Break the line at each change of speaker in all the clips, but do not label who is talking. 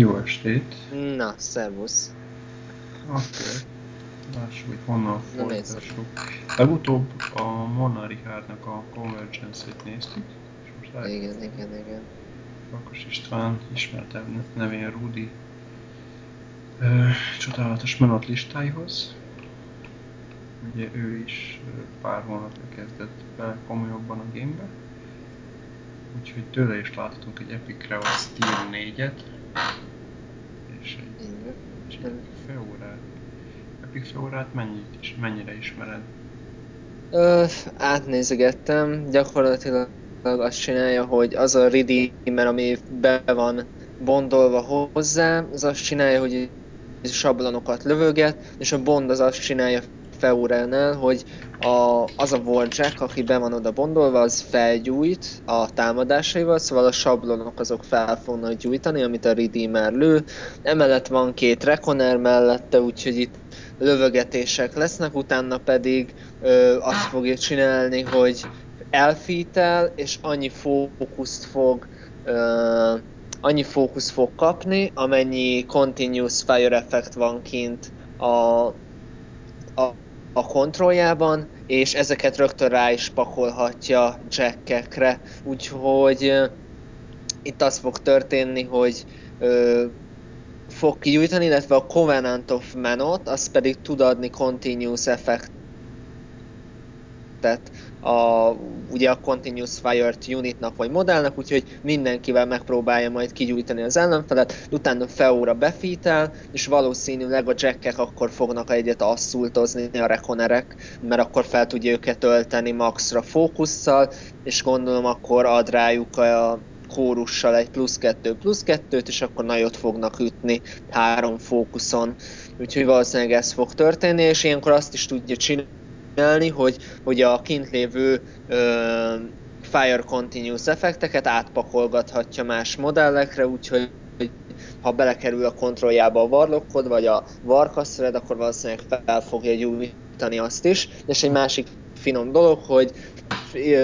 Jó estét!
Na, szervusz!
Oké. Okay. Lássuk, hogy honnan folytassuk. Legutóbb a Mona Richardnak a Convergence-ét néztük, és most
lehet... Igen, igen, igen.
Bakos István ismertebb nevén Rudi ö, csodálatos menot listáihoz. Ugye ő is pár hónapja kezdett be komolyabban a gamebe. Úgyhogy tőle is láthatunk egy Epic Real Steel 4-et, és egy, és egy feórát. Epic feórát mennyit is, mennyire ismered?
Ö, átnézegettem, gyakorlatilag azt csinálja, hogy az a redeemer, ami be van bondolva hozzá, az azt csinálja, hogy sablonokat lövöget, és a bond az azt csinálja Feurelnel, hogy a, az a Warjack, aki be van oda bondolva, az felgyújt a támadásaival, szóval a sablonok azok fel fognak gyújtani, amit a Redeemer lő. Emellett van két Reconer mellette, úgyhogy itt lövögetések lesznek, utána pedig ö, azt fogja csinálni, hogy elfítel, és annyi fókuszt fog ö, annyi fókusz fog kapni, amennyi continuous fire effect van kint a, a, kontrolljában, és ezeket rögtön rá is pakolhatja jackekre. Úgyhogy itt az fog történni, hogy uh, fog kigyújtani, illetve a Covenant of Manot, az pedig tud adni continuous effect tehát a, ugye a Continuous Fire-t unitnak vagy modellnek, úgyhogy mindenkivel megpróbálja majd kigyújtani az ellenfelet, utána Feóra befítel, és valószínűleg a jackek akkor fognak egyet asszultozni a rekonerek, mert akkor fel tudja őket tölteni maxra fókusszal, és gondolom akkor ad rájuk a kórussal egy plusz kettő plusz kettőt, és akkor nagyot fognak ütni három fókuszon. Úgyhogy valószínűleg ez fog történni, és ilyenkor azt is tudja csinálni, csinálni, hogy, hogy a kint lévő ö, Fire Continuous effekteket átpakolgathatja más modellekre, úgyhogy ha belekerül a kontrolljába a Warlockod, vagy a Warcastered, akkor valószínűleg fel fogja gyújtani azt is. És egy másik finom dolog, hogy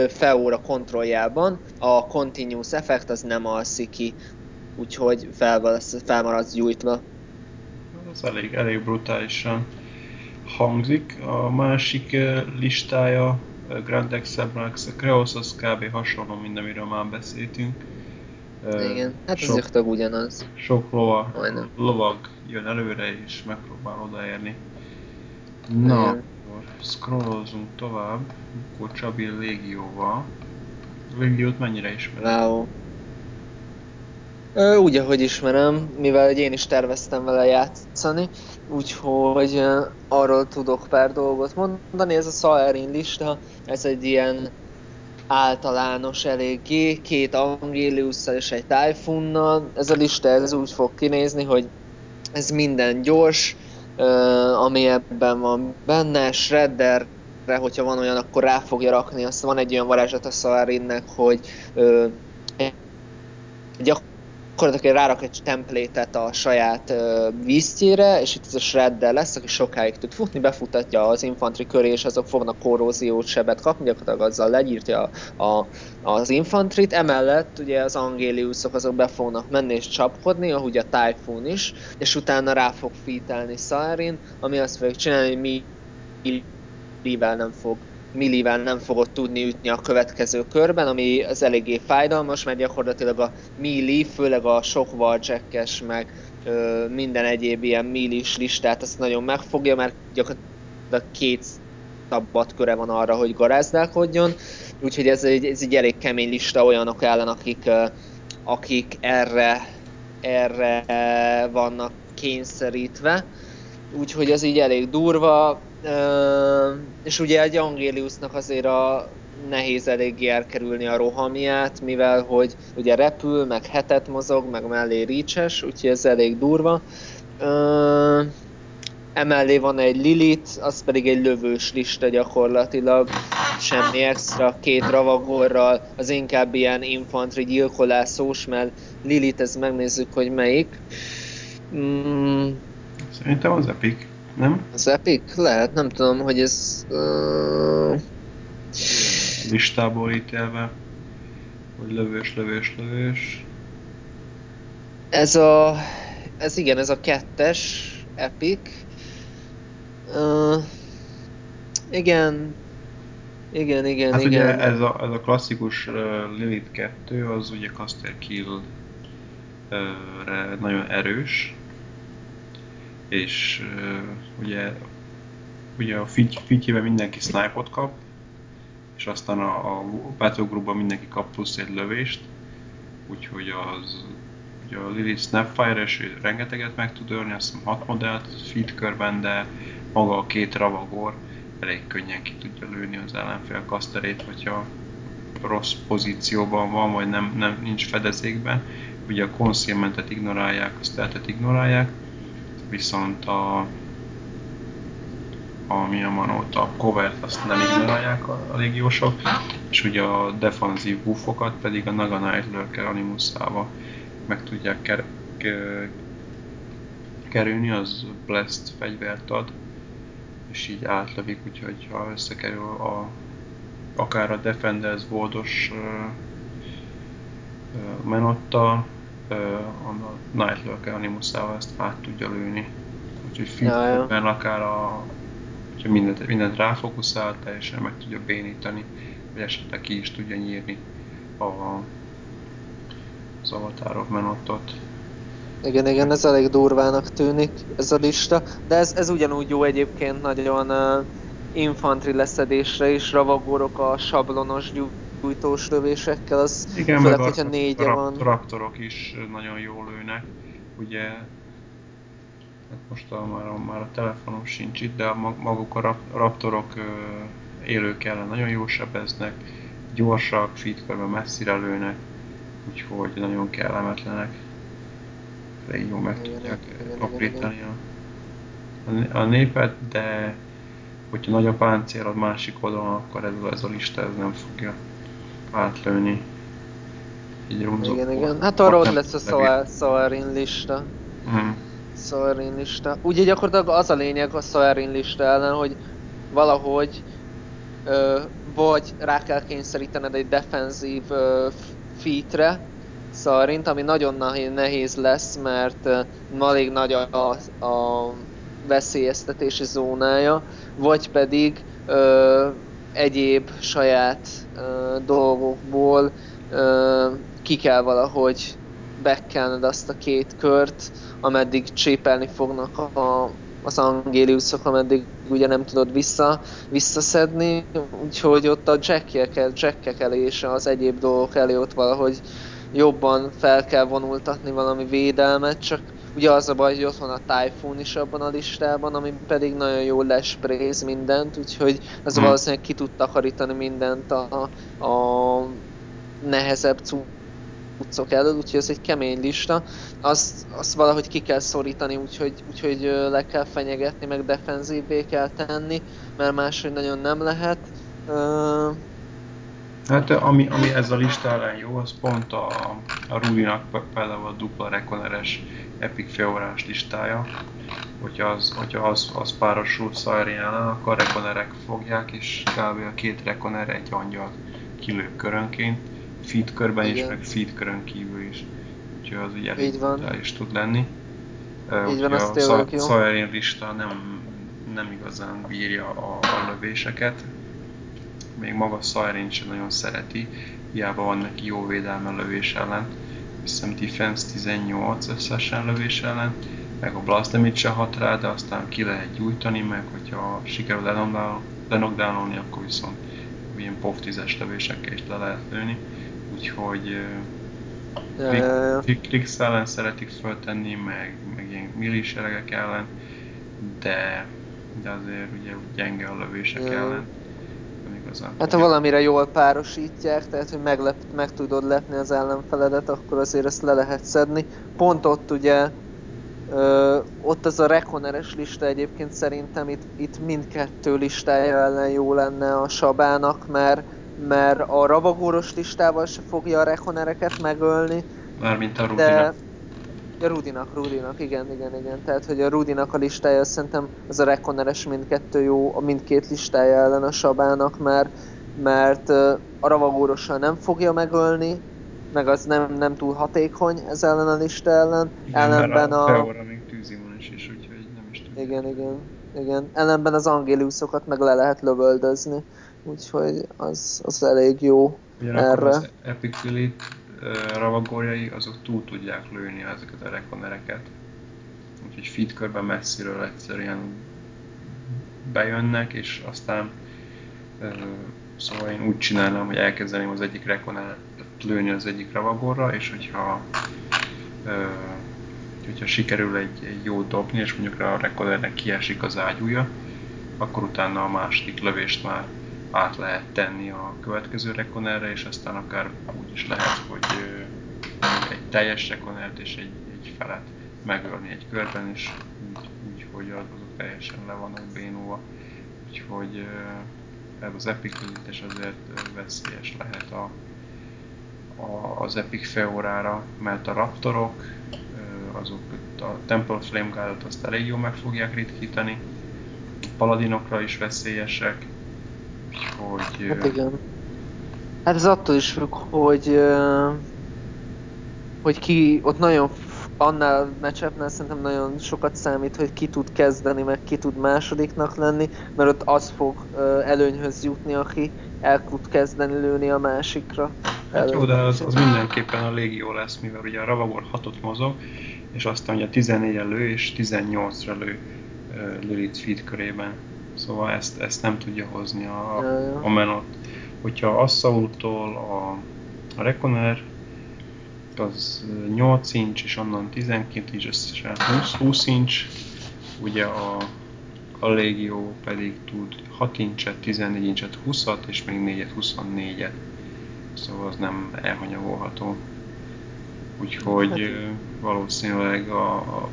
Feóra kontrolljában a Continuous effekt az nem alszik ki, úgyhogy fel, felmaradsz gyújtva.
Ez elég, elég brutálisan hangzik. A másik eh, listája eh, Grand Exabrax, a Kreos az kb. hasonló, mint amiről már beszéltünk.
Eh, Igen, hát sok, ez ugyanaz.
Sok lova, lovag jön előre és megpróbál odaérni. Na, Igen. akkor scrollozunk tovább, akkor Csabi Légióval. Légiót mennyire ismered?
Wow. Úgy, ahogy ismerem, mivel én is terveztem vele játszani, úgyhogy arról tudok pár dolgot mondani. Ez a Saerin lista, ez egy ilyen általános eléggé, két Angéliusszal és egy Typhoonnal. Ez a lista ez úgy fog kinézni, hogy ez minden gyors, ami ebben van benne, Shredder hogyha van olyan, akkor rá fogja rakni, azt van egy olyan varázslat a Saerinnek, hogy gyakorlatilag gyakorlatilag rárak egy templétet a saját víztjére, és itt ez a shredder lesz, aki sokáig tud futni, befutatja az infantry köré, és azok fognak korróziót sebet kapni, gyakorlatilag azzal legyírtja a, az infantrit. Emellett ugye az angéliuszok azok be fognak menni és csapkodni, ahogy a Typhoon is, és utána rá fog fítelni Sarin, ami azt fogja csinálni, hogy mi mivel nem fog millivel nem fogod tudni ütni a következő körben, ami az eléggé fájdalmas, mert gyakorlatilag a milli, főleg a sok warjackes, meg ö, minden egyéb ilyen millis listát azt nagyon megfogja, mert gyakorlatilag két szabad köre van arra, hogy garázdálkodjon, úgyhogy ez egy, ez egy elég kemény lista olyanok ellen, akik, akik erre, erre vannak kényszerítve, úgyhogy ez így elég durva, és ugye egy Angéliusnak azért a nehéz eléggé elkerülni a rohamját, mivel hogy ugye repül, meg hetet mozog, meg mellé ricses, úgyhogy ez elég durva. Ö, emellé van egy Lilith, az pedig egy lövős lista gyakorlatilag, semmi extra, két ravagorral, az inkább ilyen infantry gyilkolászós, mert Lilith, ez megnézzük, hogy melyik.
Mm. Szerintem az Epic nem?
Az Epic? Lehet, nem tudom, hogy ez... Uh...
Listából ítélve, hogy lövős, lövős, lövős.
Ez a... ez igen, ez a kettes Epic. Uh, igen, igen, igen,
hát
igen.
ugye ez a, ez a klasszikus uh, Lilith 2, az ugye Caster Kill uh, nagyon erős, és ugye, ugye a fityében mindenki snipe kap, és aztán a, a Battlegroupban mindenki kap plusz egy lövést, úgyhogy az ugye a Lilith Snapfire, és rengeteget meg tud ölni, azt hiszem 6 modellt feed körben, de maga a két ravagor elég könnyen ki tudja lőni az ellenfél kaszterét, hogyha rossz pozícióban van, vagy nem, nem nincs fedezékben. Ugye a concealmentet ignorálják, a stealthet ignorálják, viszont a ami a manót, a covert azt nem ignorálják a, a légiósok, és ugye a defensív buffokat pedig a Naga Knight Lurker animuszával meg tudják ker, ker, kerülni, az Blast fegyvert ad, és így átlövik, úgyhogy ha összekerül a, akár a Defenders Voldos Menotta, a Night Lurker animuszával ezt át tudja lőni. Úgyhogy ja, akár a hogyha mindent, mindent ráfokuszál, teljesen meg tudja bénítani, vagy esetleg ki is tudja nyírni a, az Avatar of Menottot.
Igen, igen, ez elég durvának tűnik ez a lista, de ez, ez ugyanúgy jó egyébként nagyon uh, infantry leszedésre is, ravagorok a sablonos gyújtós lövésekkel, az
igen, főleg, hogyha négy van. raptorok is nagyon jól lőnek, ugye hát most a, már, a, már a telefonom sincs itt, de a, maguk a raptorok élők ellen nagyon jó sebeznek, gyorsak, feedkörben messzire lőnek, úgyhogy nagyon kellemetlenek. Elég jó meg tudják aprétani a, a népet, de hogyha nagy a páncél a másik oldalon, akkor ez, ez a lista ez nem fogja átlőni.
Így igen, igen. Hát arra ott lesz a Soarin lista. Hmm. Soarin lista. Ugye gyakorlatilag az a lényeg a Soarin lista ellen, hogy valahogy ö, vagy rá kell kényszerítened egy defenzív ö, featre, Szarint, ami nagyon nehéz lesz, mert elég nagy a, a veszélyeztetési zónája, vagy pedig ö, egyéb saját ö, dolgokból ö, ki kell valahogy bekkelned azt a két kört, ameddig csépelni fognak a, az angéliuszok, ameddig ugye nem tudod vissza, visszaszedni, úgyhogy ott a jackek, jackek elé és az egyéb dolgok elé ott valahogy jobban fel kell vonultatni valami védelmet, csak ugye az a baj, hogy ott van a Typhoon is abban a listában, ami pedig nagyon jól lespréz mindent, úgyhogy az hmm. valószínűleg ki tud takarítani mindent a, a nehezebb cuccok elől, úgyhogy ez egy kemény lista. Azt, azt valahogy ki kell szorítani, úgyhogy, úgyhogy le kell fenyegetni, meg defenzívvé kell tenni, mert máshogy nagyon nem lehet. Uh,
Hát ami, ami ez a lista ellen jó, az pont a, a Rudinak például a dupla rekoneres Epic félórás listája. Hogyha az, hogyha az, az párosul Szajri ellen, akkor a rekonerek fogják, és kb. a két rekoner egy angyal kilő körönként, feed körben Igen. is, meg feed körön kívül is. Úgyhogy az ugye elég is tud lenni. Így van, a Szajrin lista nem, nem igazán bírja a, a lövéseket, még maga Siren sem nagyon szereti, hiába van neki jó védelme lövés ellen. Hiszem Defense 18 összesen lövés ellen, meg a Blast Damage se hat rá, de aztán ki lehet gyújtani, meg hogyha sikerül lenokdálolni, akkor viszont ilyen POV 10-es lövésekkel is le lehet lőni. Úgyhogy ja. ellen szeretik föltenni, meg, meg ilyen milliseregek ellen, de, de azért ugye gyenge a lövések ja. ellen
igazán. Hát ha valamire jól párosítják, tehát hogy meglep, meg tudod lepni az ellenfeledet, akkor azért ezt le lehet szedni. Pont ott ugye Ö, ott az a rekoneres lista egyébként szerintem itt, itt mindkettő listája ellen jó lenne a Sabának, mert, mert a ravagóros listával se fogja a rekonereket megölni.
Mármint a Rudinak. De,
Rudinak, Rudinak, igen, igen, igen. Tehát, hogy a Rudinak a listája szerintem az a Rekoneres mindkettő jó, a mindkét listája ellen a Sabának, mert, mert a Ravagórossal nem fogja megölni, meg az nem, nem túl hatékony ez ellen a lista ellen.
Igen, ellenben a... Feora még tűzimunis is, úgyhogy nem is tudja.
Igen, igen, igen. Ellenben az Angéliusokat meg le lehet lövöldözni, úgyhogy az, az elég jó
Ugyanakkor erre. az Epic Elite ravagorjai, azok túl tudják lőni ezeket a rekonereket. Úgyhogy feed körben messziről egyszerűen bejönnek, és aztán szóval én úgy csinálnám, hogy elkezdeném az egyik rekonát lőni az egyik ravagorra, és hogyha hogyha sikerül egy, egy jó dobni, és mondjuk a rekordernek kiesik az ágyúja, akkor utána a második lövést már át lehet tenni a következő rekonerre, és aztán akár úgy is lehet, hogy egy teljes rekonert és egy, egy felet megölni egy körben, és úgy, úgy hogy azok teljesen le vannak bénulva. Úgyhogy ez az epic és azért veszélyes lehet a, a, az Epic Feorára, mert a Raptorok, azok a Temple Flame Guard-ot azt elég jól meg fogják ritkítani, Paladinokra is veszélyesek,
hogy... Hát igen. Hát ez attól is függ, hogy, hogy ki, ott nagyon, annál meccsepnál szerintem nagyon sokat számít, hogy ki tud kezdeni, meg ki tud másodiknak lenni, mert ott az fog előnyhöz jutni, aki el tud kezdeni lőni a másikra.
Hát jó, de az, az mindenképpen a légió lesz, mivel ugye a Ravagor 6 mozog, és aztán ugye 14 lő és 18-ra lő Lilith feed körében. Szóval ezt, ezt nem tudja hozni a, ja, a menot. Hogyha Assault-tól a, a Reconer az 8 inch, és onnan 12 inch, összesen 20, 20 inch, ugye a, a Légió pedig tud 6 incset, 14 incset, 20-at, és még 4-et, 24-et. Szóval az nem elhanyagolható. Úgyhogy hát, valószínűleg a, a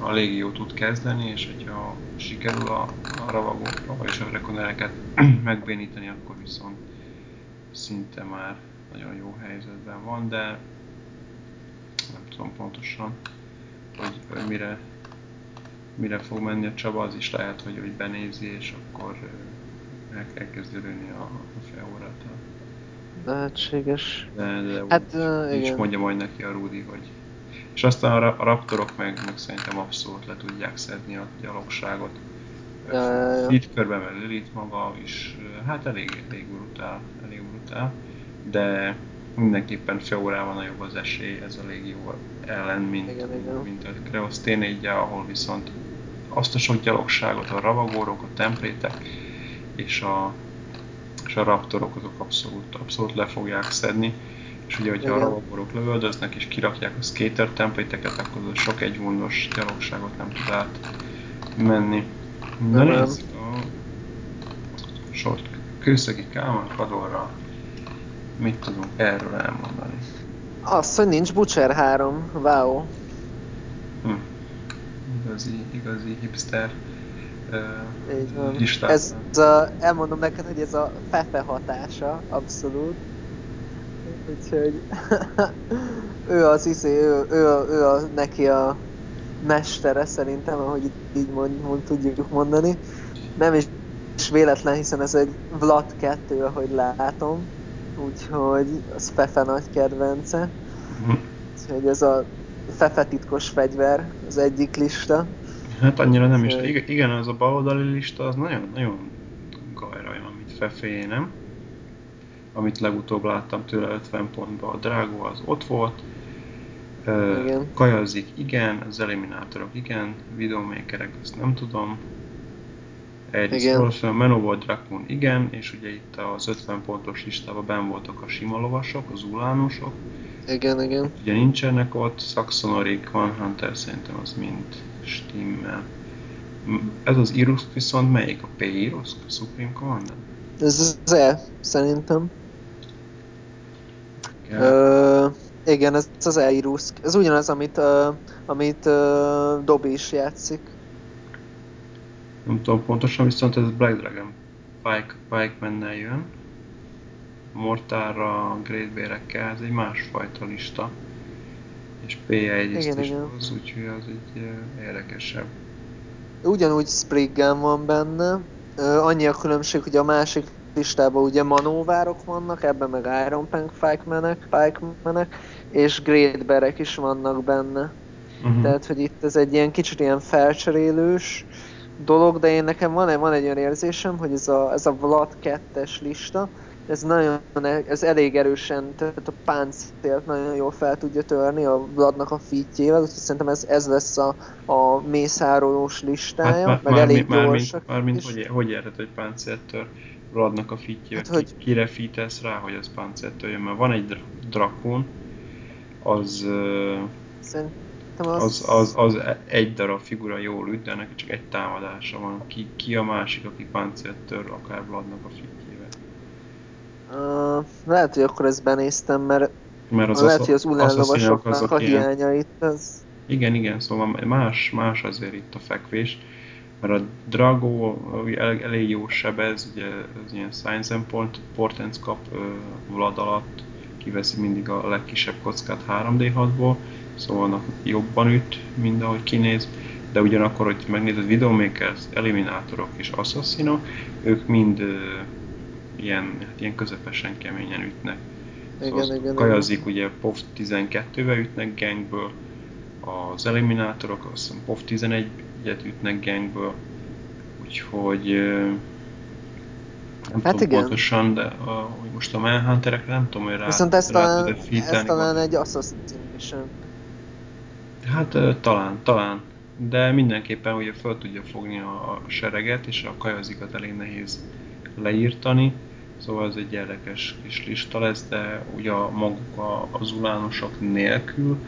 a légió tud kezdeni, és hogyha sikerül a, a ravagokra és a rekonereket megbénítani, akkor viszont szinte már nagyon jó helyzetben van, de nem tudom pontosan, hogy, hogy mire, mire fog menni a Csaba, az is lehet, hogy, hogy benézi, és akkor elkezd örülni a, a feórát.
Lehetséges.
De, de hát, úgy, uh, igen. mondja majd neki a Rudi, hogy és aztán a raptorok meg, meg szerintem abszolút le tudják szedni a gyalogságot. Ja, ja, ja. Itt körben meg Lilith maga is, hát elég, elég brutál, elég brutál, de mindenképpen Feorában nagyobb az esély ez a légió ellen, mint, igen, igen. mint a Kreos t ahol viszont azt a sok gyalogságot, a ravagórok, a templétek és a, és a raptorok azok abszolút, abszolút le fogják szedni és ugye, hogyha Igen. a ravagorok lövöldöznek és kirakják a skater templéteket, akkor az sok egyvondos gyalogságot nem tud át menni. Na nézzük a sort Kőszegi Kálmán Kadorra. Mit tudunk erről elmondani?
Azt, hogy nincs Butcher 3, wow.
Hm. Igazi, igazi hipster uh,
listát. Ez a, elmondom neked, hogy ez a Fefe hatása, abszolút Úgyhogy ő az izé, ő, ő, ő, ő a, neki a mestere szerintem, ahogy így mond, mond, tudjuk mondani. Nem is véletlen, hiszen ez egy Vlad 2, ahogy látom. Úgyhogy az Fefe nagy kedvence. Uh-huh. Úgyhogy ez a Fefe titkos fegyver, az egyik lista.
Hát annyira nem is. Igen, az a baloldali lista az nagyon-nagyon gajra amit Fefé, nem? Amit legutóbb láttam tőle 50 pontban. A Drago az ott volt, igen. Kajazik igen, az eliminátorok igen, videomakerek azt nem tudom. Egy Wolfen, Manowar Drakon igen, és ugye itt az 50 pontos listában ben voltak a sima lovasok, az ulánusok.
Igen, igen.
Ugye nincsenek ott, Saxonorik, Van Hunter szerintem az mind stimmel. Ez az Irusk viszont melyik? A P Irusk? A Supreme Commander?
Ez az E, szerintem. Ö, igen, ez az Eirusk. Ez ugyanaz, amit, uh, amit uh, Dobby is játszik.
Nem tudom pontosan, viszont ez Black Dragon. Pike, Pike mennel jön. Mortára, Great Bear-ekkel, ez egy másfajta lista. És P1 is igen. hoz, úgyhogy az egy uh, érdekesebb.
Ugyanúgy Spriggan van benne. Uh, annyi a különbség, hogy a másik listában ugye manóvárok vannak, ebben meg Iron Pank Pikemenek, Pikemenek és Great Berek is vannak benne. Uh-huh. Tehát, hogy itt ez egy ilyen kicsit ilyen felcserélős dolog, de én nekem van, van egy olyan érzésem, hogy ez a, ez a Vlad 2-es lista, ez nagyon, ez elég erősen, tehát a páncélt nagyon jól fel tudja törni a Vladnak a fitjével, úgyhogy szerintem ez, ez lesz a, a mészárolós listája, hát, meg már, elég
már, gyorsak. Mármint, hogy, hogy érhet, hogy páncélt tör Vladnak a fitjével, hát, hogy... kire fitesz rá, hogy az páncélt törjön, mert van egy drakon, az... Szerintem az... Az, az, az egy darab figura jól üt, de neki csak egy támadása van. Ki, ki a másik, aki páncélt tör akár Vladnak a fitjével?
Uh, lehet, hogy akkor ezt benéztem, mert, mert az lehet, hogy az Ulen lovasoknak a hiányait, az...
Igen, igen, szóval más, más azért itt a fekvés, mert a Drago el, elég jó sebez, ugye az ilyen Science and Portents kap uh, Vlad alatt, kiveszi mindig a legkisebb kockát 3D6-ból, szóval jobban üt, mint ahogy kinéz, de ugyanakkor, hogy megnézed Videomakers, Eliminátorok és Assassinok, ők mind uh, ilyen, hát ilyen közepesen keményen ütnek. Igen, szóval igen, kajazik, igen. ugye POV 12-vel ütnek gangből, az eliminátorok azt hiszem POV 11-et ütnek gangből, úgyhogy nem hát tudom igen. pontosan, de a, hogy most a Manhunterekre nem tudom, hogy rá,
Viszont ez rá talán, ez talán egy Assassination.
Hát talán, talán. De mindenképpen ugye fel tudja fogni a, a sereget, és a kajazikat elég nehéz leírtani. Szóval ez egy érdekes kis lista lesz, de ugye a maguk a, az ulánosok nélkül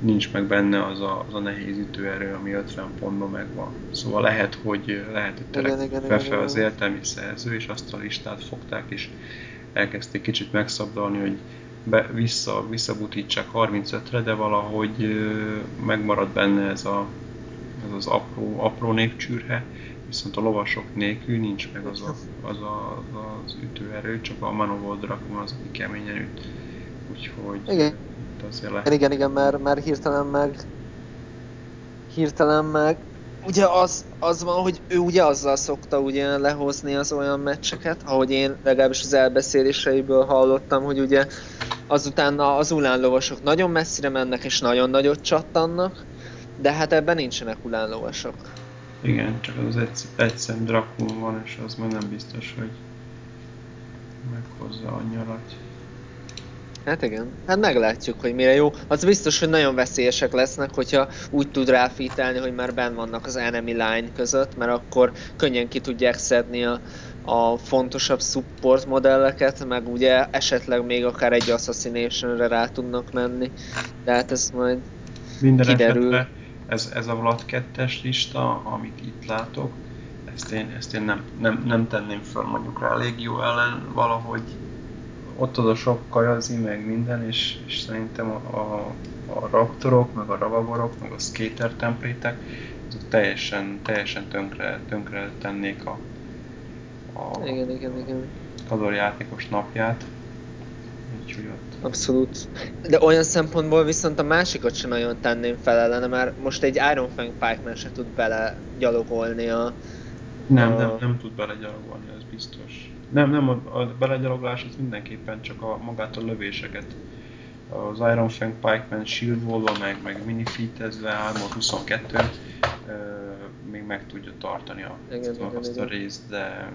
nincs meg benne az a, az a nehéz ütőerő, ami 50 pontban megvan. Szóval lehet, hogy lehet, hogy felfel az értelmi szerző, és azt a listát fogták, és elkezdték kicsit megszabdalni, hogy be, vissza, visszabutítsák 35-re, de valahogy megmarad benne ez, a, ez az apró, apró népcsűrhe, viszont a lovasok nélkül nincs meg az a, az, a, az ütőerő, csak a Manovol Drakon az, aki keményen üt. Úgyhogy
igen. Azért lehet. Igen, igen, mert, mert hirtelen meg hirtelen meg ugye az, az van, hogy ő ugye azzal szokta ugye lehozni az olyan meccseket, ahogy én legalábbis az elbeszéléseiből hallottam, hogy ugye azután az ulánlovasok nagyon messzire mennek és nagyon nagyot csattannak, de hát ebben nincsenek ulánlovasok.
Igen, csak az egy, egy szem drakul van, és az meg nem biztos, hogy meghozza a nyarat.
Hát igen, hát meglátjuk, hogy mire jó. Az biztos, hogy nagyon veszélyesek lesznek, hogyha úgy tud ráfítelni, hogy már benn vannak az enemy line között, mert akkor könnyen ki tudják szedni a, a fontosabb support modelleket, meg ugye esetleg még akár egy assassination rá tudnak menni. De hát ez majd Minden kiderül. Esetre
ez, ez a Vlad 2-es lista, amit itt látok, ezt én, ezt én nem, nem, nem tenném fel mondjuk rá jó ellen, valahogy ott az a sok kajazi, meg minden, és, és szerintem a, a, a raptorok, meg a ravagorok, meg a skater templétek, azok teljesen, teljesen tönkre, tönkre tennék a,
a igen, igen, igen.
játékos napját.
Abszolút. De olyan szempontból viszont a másikat sem nagyon tenném fel ellene, mert most egy Iron Fang Pikeman se tud bele gyalogolni a...
Nem, a... nem, nem tud bele gyalogolni, ez biztos. Nem, nem, a, a belegyalogolás az mindenképpen csak a magát a lövéseket. Az Iron Fang Pikeman shield wall meg, meg minifeatezve, Armor 22 euh, még meg tudja tartani a, igen, igen, azt igen. a részt, de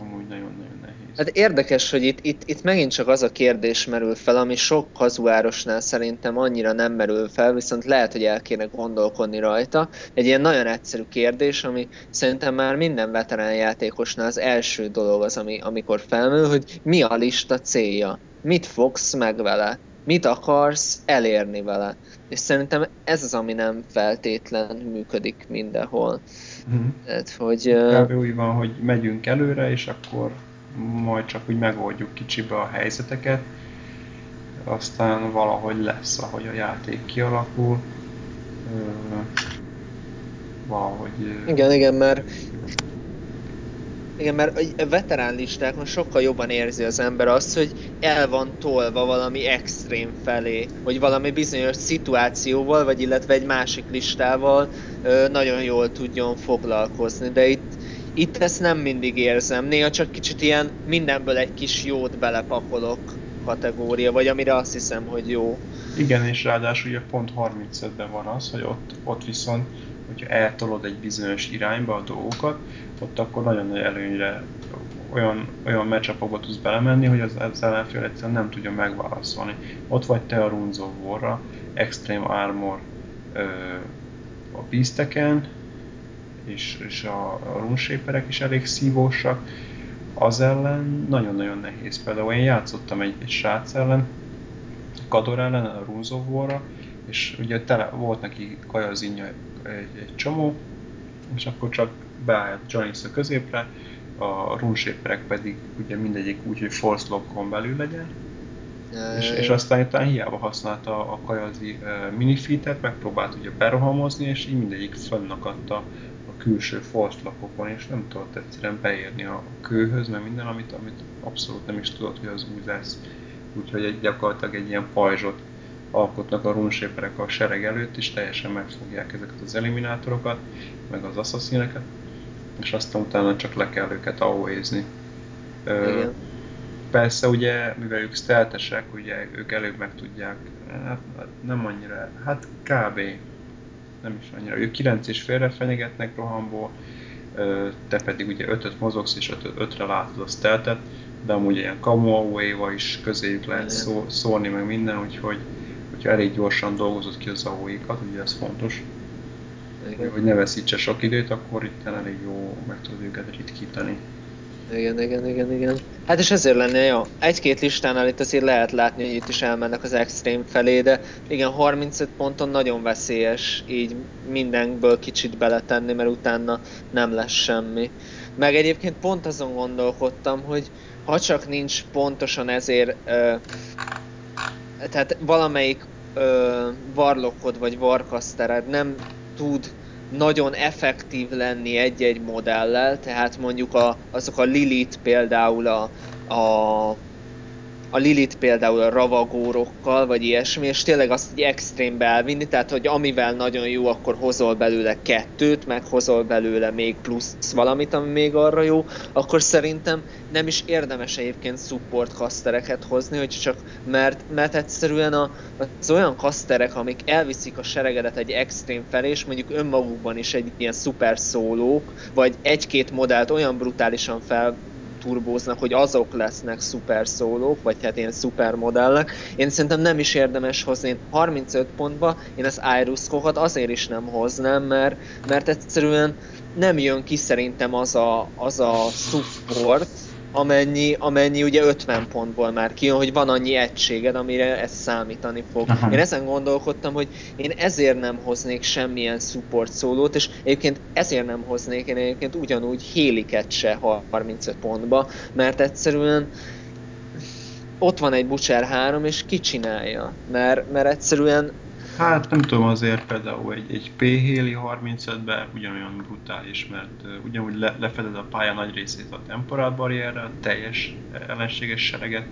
amúgy nagyon-nagyon nehéz.
Hát érdekes, hogy itt, itt, itt megint csak az a kérdés merül fel, ami sok kazuárosnál szerintem annyira nem merül fel, viszont lehet, hogy el kéne gondolkodni rajta. Egy ilyen nagyon egyszerű kérdés, ami szerintem már minden veterán játékosnál az első dolog az, ami, amikor felmerül, hogy mi a lista célja? Mit fogsz meg vele? Mit akarsz elérni vele? És szerintem ez az, ami nem feltétlen működik mindenhol. Mm. Tehát, hogy...
Kb. úgy van, hogy megyünk előre, és akkor majd csak úgy megoldjuk kicsibe a helyzeteket, aztán valahogy lesz, ahogy a játék kialakul. Valahogy...
Igen, igen, mert igen, mert a veterán listákon sokkal jobban érzi az ember azt, hogy el van tolva valami extrém felé, hogy valami bizonyos szituációval, vagy illetve egy másik listával nagyon jól tudjon foglalkozni. De itt, itt ezt nem mindig érzem, néha csak kicsit ilyen mindenből egy kis jót belepakolok kategória, vagy amire azt hiszem, hogy jó.
Igen, és ráadásul ugye pont 35-ben van az, hogy ott, ott viszont, hogyha eltolod egy bizonyos irányba a dolgokat, ott akkor nagyon nagy előnyre olyan, olyan meccsapokba tudsz belemenni, hogy az, az ellenfél egyszerűen nem tudja megválaszolni. Ott vagy te a Runes of War-ra, Extreme Armor ö, a beasteken, és, és a, a runeshaperek is elég szívósak, az ellen nagyon-nagyon nehéz. Például én játszottam egy, egy srác ellen, Kador ellen, a War-ra, és ugye tele, volt neki kajazinja egy, egy csomó, és akkor csak beállt Janix a középre, a runeshaperek pedig ugye mindegyik úgy, hogy force lockon belül legyen, és, és aztán utána hiába használta a kajazi uh, minifeatet, megpróbált ugye berohamozni, és így mindegyik fönnakadta a külső force lockokon, és nem tudott egyszerűen beérni a kőhöz, mert minden, amit, amit abszolút nem is tudott, hogy az úgy lesz. Úgyhogy egy, gyakorlatilag egy ilyen pajzsot alkotnak a runeshaperek a sereg előtt, és teljesen megfogják ezeket az eliminátorokat, meg az asszaszineket, és aztán utána csak le kell őket AOE-zni. Persze ugye, mivel ők steltesek, ugye ők előbb meg tudják, hát nem annyira, hát kb. Nem is annyira. Ők 9 és félre fenyegetnek rohamból, te pedig ugye 5 mozogsz és 5-re látod a steltet, de amúgy ilyen kamu is közéjük lehet szó, szórni meg minden, úgyhogy hogyha elég gyorsan dolgozott ki az AOE-kat, ugye ez fontos, igen. hogy ne veszítse sok időt, akkor itt elég jó meg tudod őket ritkítani.
Igen, igen, igen, igen. Hát és ezért lenne jó. Egy-két listánál itt azért lehet látni, hogy itt is elmennek az extrém felé, de igen, 35 ponton nagyon veszélyes így mindenből kicsit beletenni, mert utána nem lesz semmi. Meg egyébként pont azon gondolkodtam, hogy ha csak nincs pontosan ezért, ö, tehát valamelyik ö, varlokod vagy varkasztered nem tud nagyon effektív lenni egy-egy modellel, tehát mondjuk a, azok a Lilith például a, a a Lilith például a ravagórokkal, vagy ilyesmi, és tényleg azt egy extrémbe elvinni, tehát hogy amivel nagyon jó, akkor hozol belőle kettőt, meg hozol belőle még plusz valamit, ami még arra jó, akkor szerintem nem is érdemes egyébként support kasztereket hozni, hogy csak mert, mert egyszerűen a, az olyan kaszterek, amik elviszik a seregedet egy extrém felé, és mondjuk önmagukban is egy ilyen szuper szólók, vagy egy-két modellt olyan brutálisan fel turbóznak, hogy azok lesznek szuper szólók, vagy hát ilyen szuper modellek. Én szerintem nem is érdemes hozni. Én 35 pontba én az Iruskokat azért is nem hoznám, mert, mert egyszerűen nem jön ki szerintem az a, az a support, amennyi, amennyi ugye 50 pontból már kijön, hogy van annyi egységed, amire ez számítani fog. Aha. Én ezen gondolkodtam, hogy én ezért nem hoznék semmilyen support szólót, és egyébként ezért nem hoznék én egyébként ugyanúgy héliket se 35 pontba, mert egyszerűen ott van egy Butcher 3, és ki csinálja? Mert, mert egyszerűen
Hát nem tudom, azért például egy, egy P-Héli 35-ben ugyanolyan brutális, mert uh, ugyanúgy le, lefeded a pálya nagy részét a temporal barrierrel, teljes ellenséges sereget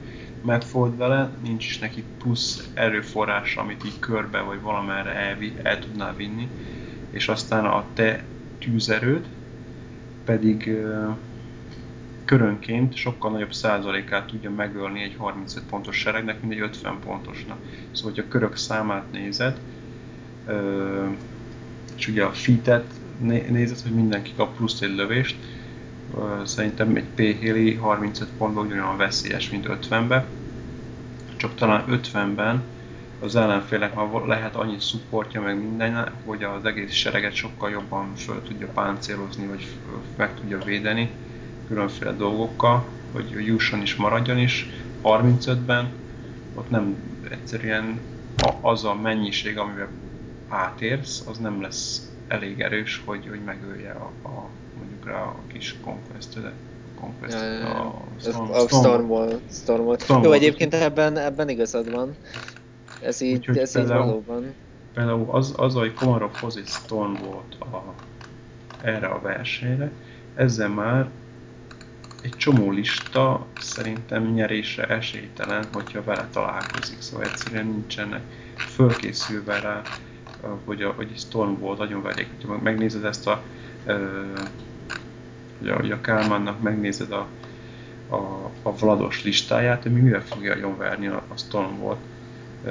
megfogod vele, nincs is neki plusz erőforrás, amit így körbe vagy valamerre elvi, el tudnál vinni, és aztán a te tűzerőd pedig uh, körönként sokkal nagyobb százalékát tudja megölni egy 35 pontos seregnek, mint egy 50 pontosnak. Szóval, hogyha körök számát nézed, és ugye a fitet nézed, hogy mindenki kap plusz egy lövést, szerintem egy P-Heli 35 pontban ugyanolyan veszélyes, mint 50-ben, csak talán 50-ben az ellenfélnek már lehet annyi szupportja meg minden, hogy az egész sereget sokkal jobban föl tudja páncélozni, vagy meg tudja védeni, különféle dolgokkal, hogy jusson is, maradjon is. 35-ben ott nem egyszerűen az a mennyiség, amivel átérsz, az nem lesz elég erős, hogy, hogy megölje a, a mondjuk rá a kis conquest
Conquest, a, Storm, a Stormwall. Stormwall. Storm Jó, egyébként ebben, ebben igazad van. Ez így, Úgyhogy ez például, így valóban.
Például az, az hogy Komarov hoz egy Stormwall-t a, erre a versenyre, ezzel már egy csomó lista szerintem nyerésre esélytelen, hogyha vele találkozik, szóval egyszerűen nincsenek fölkészülve rá, hogy, a, hogy Stormwall nagyon verjék. Ha megnézed ezt a, hogy a, hogy a Kálmánnak megnézed a, a, a Vlados listáját, hogy mivel fogja nyomverni a, a Stormwall-t.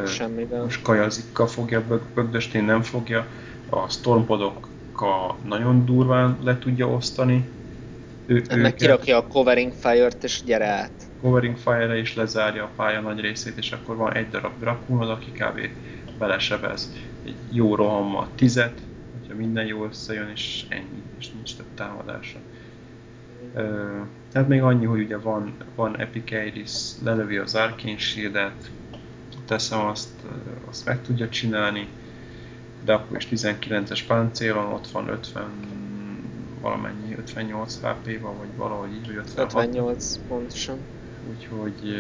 Semmivel.
Most Kajazikkal fogja bögdösni, nem fogja. A Stormpodokkal nagyon durván le tudja osztani.
Ő, hát meg kirakja a Covering Fire-t és gyere át.
Covering Fire-re is lezárja a pálya nagy részét, és akkor van egy darab Drakunod, aki kb. belesebez egy jó rohammal tizet, hogyha minden jó összejön, és ennyi, és nincs több támadása. tehát még annyi, hogy ugye van, van Epic Iris, lelövi az Arcane Shield-et, teszem azt, azt meg tudja csinálni, de akkor is 19-es páncélon, ott van 50 valamennyi, 58 HP-val, vagy valahogy így, vagy
56. 58 pontosan.
Úgyhogy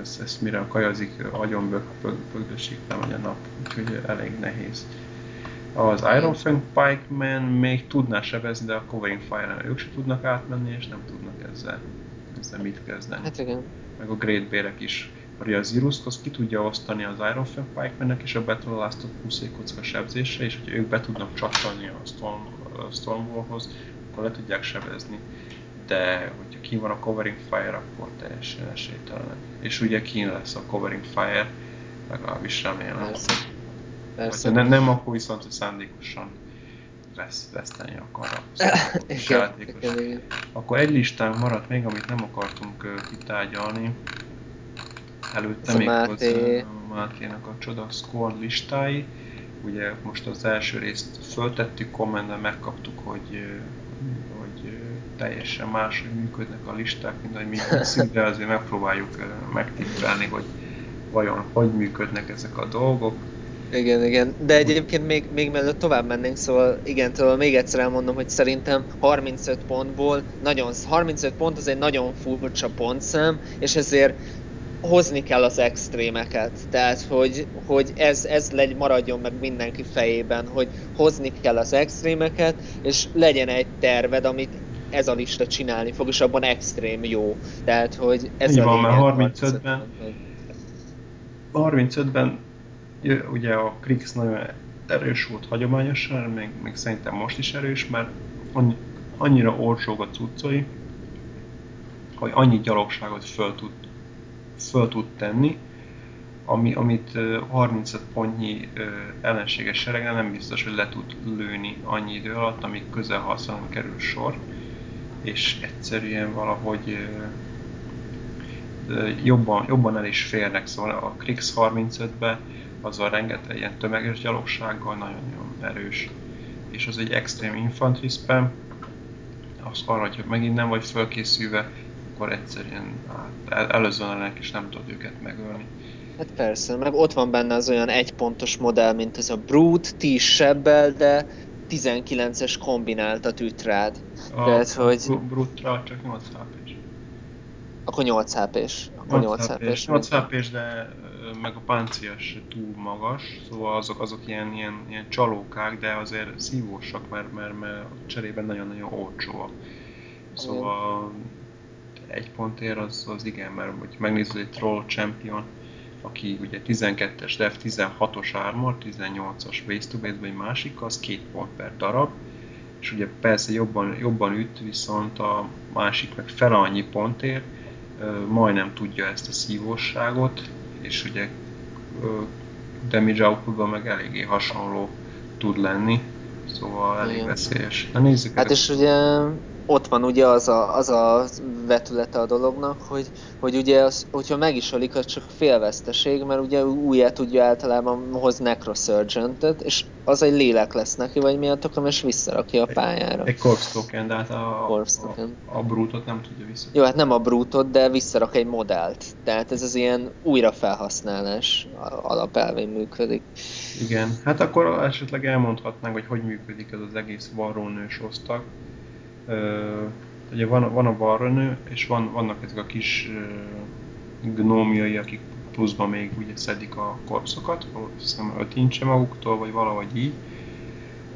ez, ez mire a kajazik, agyon bög, bög, bögdösik, nem a nap, úgyhogy elég nehéz. Az Iron Fang Pikeman még tudná sebezni, de a Covering Fire-en ők se tudnak átmenni, és nem tudnak ezzel, ezzel mit kezdeni.
Hát igen.
Meg a Great Bear-ek is hogy az Ziruszt az ki tudja osztani az Iron Fang Pikeman-nek és a plusz egy kocka sebzésre, és hogyha ők be tudnak csatolni a, Storm, Stormwall-hoz, akkor le tudják sebezni. De hogyha ki van a Covering Fire, akkor teljesen esélytelen. És ugye kín lesz a Covering Fire, legalábbis remélem. Persze. Persze. Nem, nem, akkor viszont hogy szándékosan vesz, veszteni akar a játékos. Akkor egy listánk maradt még, amit nem akartunk kitárgyalni, előtte még Máté. a Máténak a csoda score listái. Ugye most az első részt föltettük, kommentben megkaptuk, hogy, hogy teljesen máshogy működnek a listák, mint ahogy mi de azért megpróbáljuk megtippelni, hogy vajon hogy működnek ezek a dolgok.
Igen, igen. De egyébként még, még mellett tovább mennénk, szóval igen, szóval még egyszer elmondom, hogy szerintem 35 pontból, nagyon, 35 pont az egy nagyon furcsa pontszám, és ezért hozni kell az extrémeket. Tehát, hogy, hogy ez, ez legy, maradjon meg mindenki fejében, hogy hozni kell az extrémeket, és legyen egy terved, amit ez a lista csinálni fog, és abban extrém jó. Tehát, hogy ez
Így a van, mert 35-ben 35-ben ugye a Krix nagyon erős volt hagyományosan, még, még szerintem most is erős, mert annyi, annyira olcsók a cuccai, hogy annyi gyalogságot föl tud föl tud tenni, ami, amit 35 pontnyi ellenséges sereggel nem biztos, hogy le tud lőni annyi idő alatt, amíg közelharcolon kerül sor, és egyszerűen valahogy jobban, jobban el is férnek, szóval a Krix 35-be azzal rengeteg ilyen tömeges gyalogsággal nagyon-nagyon erős, és az egy extrém infantry spam, az arra, hogy megint nem vagy fölkészülve, akkor egyszerűen hát, előzőnek is nem tudod őket megölni.
Hát persze, meg ott van benne az olyan egypontos modell, mint ez a Brute, 10 sebbel, de 19-es kombináltat üt rád.
A Tehát, hogy... Brute-ra csak 8 hp
Akkor 8 HP-s. Akkor 8
HP-s. 8 HP-s, de meg a páncélos túl magas, szóval azok, azok ilyen, ilyen, ilyen csalókák, de azért szívósak, mert, mert, mert cserében nagyon-nagyon olcsóak. Szóval egy pontért az, az igen, mert hogy megnézed egy Troll Champion, aki ugye 12-es dev, 16-os armor, 18-as base to base, vagy másik, az két pont per darab, és ugye persze jobban, jobban üt, viszont a másik meg fele annyi pontért majdnem tudja ezt a szívóságot, és ugye damage outputban meg eléggé hasonló tud lenni, szóval elég Igen. veszélyes.
Na nézzük Hát és ugye ott van ugye az a, az a vetülete a dolognak, hogy, hogy ugye az, hogyha meg is ölik, az csak félveszteség, mert ugye újjá tudja általában hoz necrosurgent és az egy lélek lesz neki, vagy miatt akkor és visszarakja a pályára.
Egy, egy corpse token, de hát a, a, a, a brútot nem tudja vissza.
Jó, hát nem a brútot, de visszarak egy modellt. Tehát ez az ilyen újrafelhasználás alapelvén működik.
Igen, hát akkor esetleg elmondhatnánk, hogy hogy működik ez az egész varrónős osztag ugye van, van a varranő, és van, vannak ezek a kis gnómiai, akik pluszban még ugye szedik a korpszokat, hiszem öt maguktól, vagy valahogy így.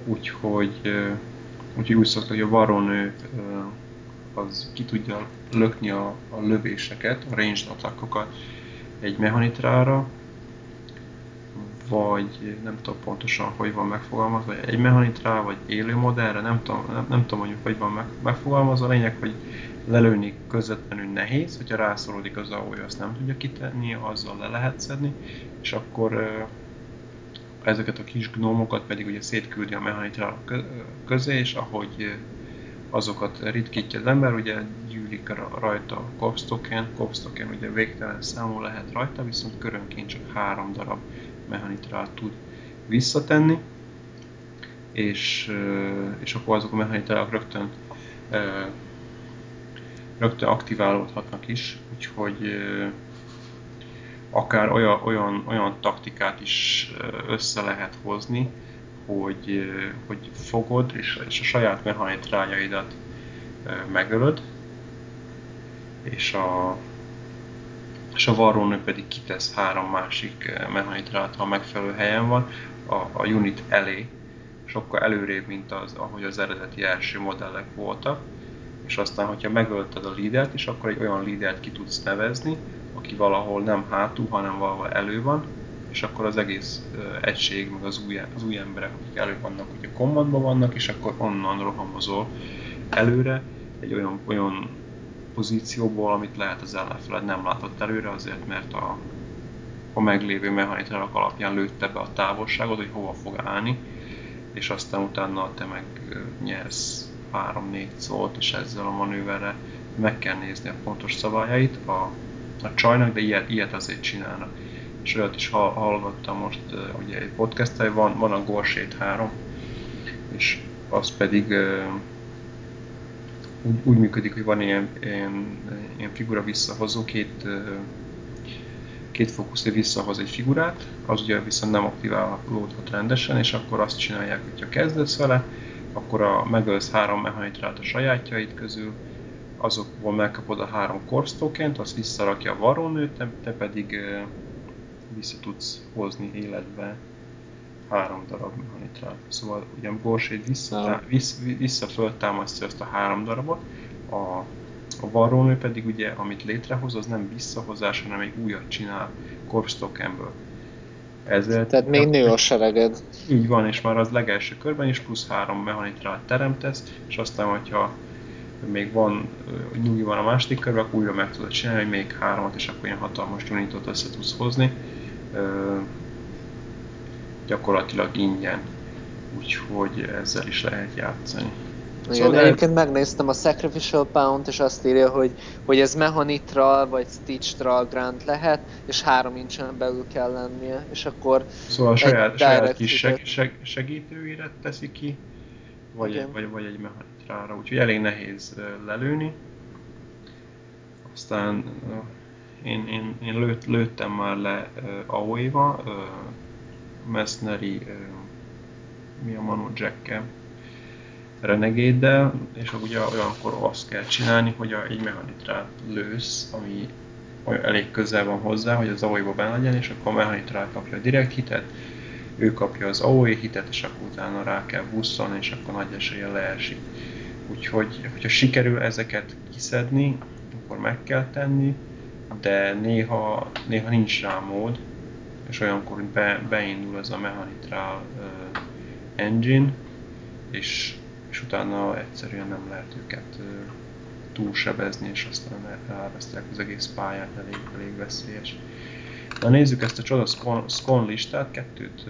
Úgyhogy, úgyhogy úgy szoktak, hogy a varronő az ki tudja lökni a, a lövéseket, a ranged attackokat egy mechanitrára, vagy nem tudom pontosan, hogy van megfogalmazva, vagy egy mechanitrál, vagy élő modellre, nem tudom, nem, nem tudom mondjuk, hogy van meg, megfogalmazva. A lényeg, hogy lelőni közvetlenül nehéz, hogyha rászorodik az AOE, azt nem tudja kitenni, azzal le lehet szedni, és akkor ezeket a kis gnómokat pedig ugye szétküldi a mechanitrál közé, és ahogy azokat ritkítja az ember, ugye gyűlik rajta a Corpse Token, Corpse Token ugye végtelen számú lehet rajta, viszont körönként csak három darab mechanitrát tud visszatenni, és, és akkor azok a mechanitrálak rögtön rögtön aktiválódhatnak is, úgyhogy akár olyan, olyan, olyan taktikát is össze lehet hozni, hogy, hogy fogod és, és a saját mechanitrájaidat megölöd, és a, és a varrónő pedig kitesz három másik mechanitrát, ha megfelelő helyen van, a, a unit elé, sokkal előrébb, mint az, ahogy az eredeti első modellek voltak, és aztán, hogyha megölted a lídert is, akkor egy olyan lídert ki tudsz nevezni, aki valahol nem hátul, hanem valahol elő van, és akkor az egész uh, egység, meg az új, az új emberek, akik elő vannak, ugye kommandban vannak, és akkor onnan rohamozol előre egy olyan, olyan pozícióból, amit lehet az ellenfeled nem látott előre, azért mert a, a meglévő mechanitrálak alapján lőtte be a távolságot, hogy hova fog állni, és aztán utána te meg nyersz 3-4 szót, és ezzel a manőverre meg kell nézni a pontos szabályait a, a csajnak, de ilyet, ilyet azért csinálnak. És olyat is hallgattam most, ugye egy podcast van, van a Gorsét 3, és az pedig úgy, úgy működik, hogy van ilyen, ilyen, ilyen figura visszahozó, két, két fókuszé visszahoz egy figurát, az ugye viszont nem aktiválódhat rendesen, és akkor azt csinálják, hogyha kezdesz vele, akkor a, megölsz három mechanitrát a sajátjait közül, azokból megkapod a három corpse tokent, azt visszarakja a varónőt, te, te pedig vissza tudsz hozni életbe három darab mechanitrát. Szóval ugye Gorséd vissza, vissza, vissza föltámasztja azt a három darabot, a, a varrónő pedig ugye, amit létrehoz, az nem visszahozás, hanem egy újat csinál corpse tokenből.
Ezzel, Tehát még nő a sereged.
Így van, és már az legelső körben is plusz három mechanitrát teremtesz, és aztán, hogyha még van, nyugi van a második körben, akkor újra meg tudod csinálni, hogy még háromat, és akkor ilyen hatalmas unitot össze tudsz hozni. Gyakorlatilag ingyen, úgyhogy ezzel is lehet játszani.
Igen, szóval egyébként megnéztem a Sacrificial Pound, és azt írja, hogy, hogy ez Mehonitral vagy Stitch-tral grant lehet, és három incsen belül kell lennie, és akkor
Szóval a saját, saját kis seg, seg, segítőire teszi ki, vagy, egy, vagy, vagy egy Mehonitrára, úgyhogy elég nehéz lelőni. Aztán én, én, én lőtt, lőttem már le uh, AOE-ba, uh, Messneri, mi a Manu jack renegéddel, és ugye olyankor azt kell csinálni, hogy egy mechanitrát lősz, ami olyan elég közel van hozzá, hogy az AOE-ba benne legyen, és akkor a mechanitrát kapja a direkt hitet, ő kapja az AOE hitet, és akkor utána rá kell buszolni, és akkor nagy esélye leesik. Úgyhogy, hogyha sikerül ezeket kiszedni, akkor meg kell tenni, de néha, néha nincs rá mód, és olyankor be, beindul ez a Mechanitrál uh, engine, és és utána egyszerűen nem lehet őket túlsebezni, és aztán elvesztek az egész pályát, elég, elég veszélyes. Na nézzük ezt a csoda Scon listát, kettőt,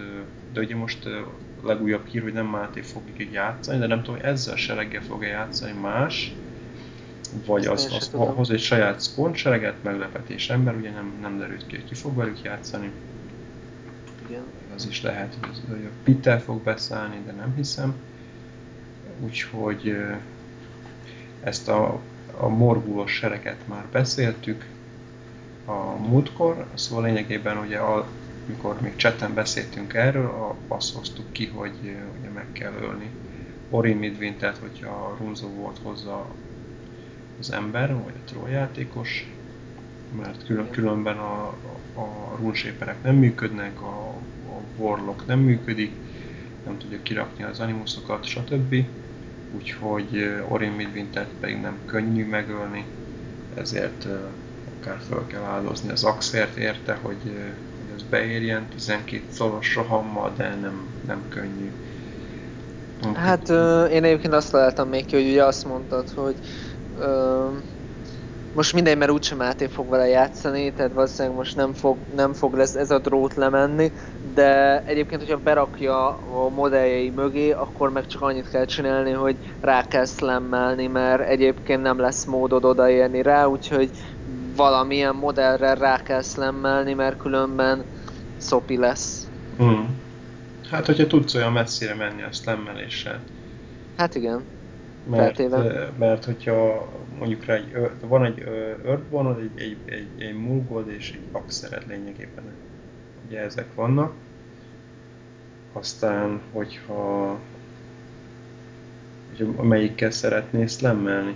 de ugye most a legújabb hír, hogy nem Máté fog így játszani, de nem tudom, hogy ezzel a sereggel fog-e játszani más, vagy az, az, az hoz egy saját Scon sereget, meglepetés ember, ugye nem, nem derült ki, hogy ki fog velük játszani. Igen. Az is lehet, hogy a Peter fog beszállni, de nem hiszem úgyhogy ezt a, a morgulos sereket már beszéltük a múltkor, szóval lényegében ugye a, amikor még chatten beszéltünk erről, azt hoztuk ki, hogy ugye meg kell ölni Orin Midwin, tehát hogyha a Runzo volt hozzá az ember, vagy a trolljátékos, mert külön, különben a, a runshaperek nem működnek, a, a warlock nem működik, nem tudja kirakni az animusokat, stb úgyhogy Orin Midwintert pedig nem könnyű megölni, ezért akár fel kell áldozni az axért érte, hogy, hogy ez beérjen 12 szoros rohammal, de nem, nem könnyű.
Hát én egyébként azt találtam még ki, hogy ugye azt mondtad, hogy ö, most mindegy, mert úgysem Máté fog vele játszani, tehát valószínűleg most nem fog, nem fog lesz ez a drót lemenni, de egyébként, hogyha berakja a modelljei mögé, akkor meg csak annyit kell csinálni, hogy rá kell slammelni, mert egyébként nem lesz módod odaérni rá, úgyhogy valamilyen modellre rá kell slammelni, mert különben szopi lesz.
Hmm. Hát, hogyha tudsz olyan messzire menni a slammeléssel.
Hát igen.
Mert, mert hogyha mondjuk rá egy, van egy Earthborn, egy, egy, egy, egy Mulgold és egy Axered lényegében. Ugye ezek vannak. Aztán, hogyha, hogyha melyikkel szeretnél slammelni,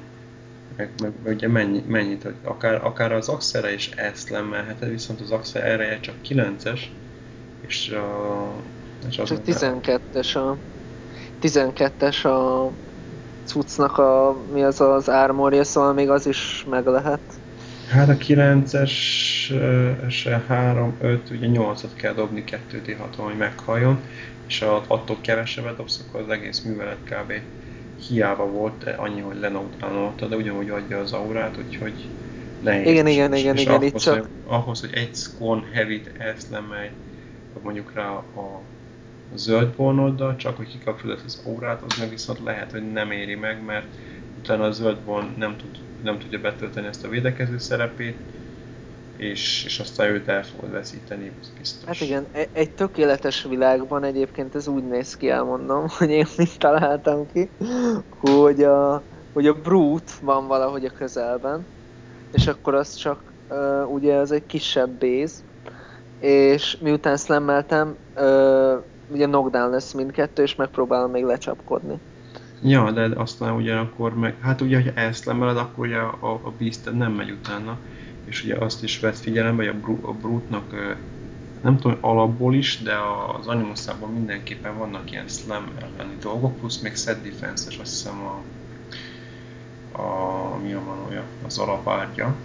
meg, meg, meg ugye mennyi, mennyit, hogy akár, akár az Axere is lemmelheted, viszont az Axere ereje csak 9-es, és, a,
és az csak 12-es a 12-es a cuccnak a, mi az az ármorja, szóval még az is meg lehet.
Hát a 9-es se 3, 5, ugye 8-at kell dobni 2 d 6 hogy meghalljon, és attól kevesebbet dobsz, akkor az egész művelet kb. hiába volt, annyi, hogy lenoutánolta, de ugyanúgy adja az aurát, úgyhogy nehéz.
Igen, igen, és, igen, és igen,
ahhoz, itt csak... Hogy, ahhoz, hogy egy Scone Heavy-t ezt lemely, mondjuk rá a zöld bornoddal, csak hogy kikapcsolod az órát, az meg viszont lehet, hogy nem éri meg, mert utána a zöld born nem, tud, nem tudja betölteni ezt a védekező szerepét, és, és aztán őt el fogod veszíteni, biztos.
Hát igen, e- egy tökéletes világban egyébként ez úgy néz ki, elmondom, hogy én mit találtam ki, hogy a, hogy a Brute van valahogy a közelben, és akkor az csak, ugye az egy kisebb base, és miután slammeltem, uh, ugye knockdown lesz mindkettő, és megpróbálom még lecsapkodni.
Ja, de aztán ugyanakkor meg, hát ugye, ha ezt lemeled, akkor ugye a, a beast nem megy utána, és ugye azt is vett figyelembe, hogy a, Bru- a Brute-nak nem tudom, alapból is, de az animuszában mindenképpen vannak ilyen slam elleni dolgok, plusz még set defense-es, azt hiszem a, a mi a manója, az alapárgya.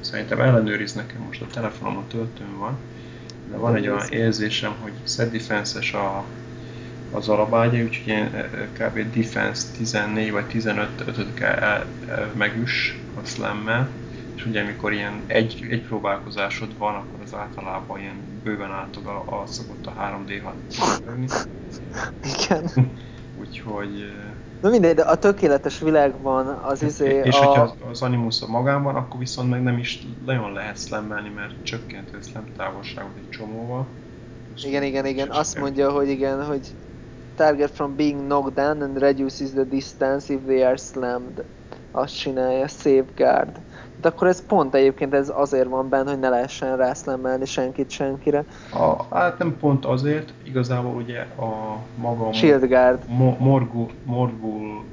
Szerintem ellenőriz nekem most a telefonomon töltőn van, de van egy olyan érzésem, hogy set defense a, az alapágya, úgyhogy én kb. defense 14 vagy 15 ötöt kell el, el, megüss a slammel, és ugye amikor ilyen egy, egy próbálkozásod van, akkor az általában ilyen bőven átog a, a szokott a 3D6
Igen.
Úgyhogy
Na mindegy, de a tökéletes világban az izé
És
a...
hogyha az, az Animus a magán van, akkor viszont meg nem is nagyon lehet slammelni, mert csökkentő slam távolságot egy csomóval.
Igen, igen, igen. Azt mondja, hogy igen, hogy target from being knocked down and reduces the distance if they are slammed. Azt csinálja, safeguard. De akkor ez pont egyébként ez azért van benne, hogy ne lehessen rászlemelni senkit senkire.
A, hát nem pont azért, igazából ugye a maga
Shield Guard.
Mo, Morgul, Morgul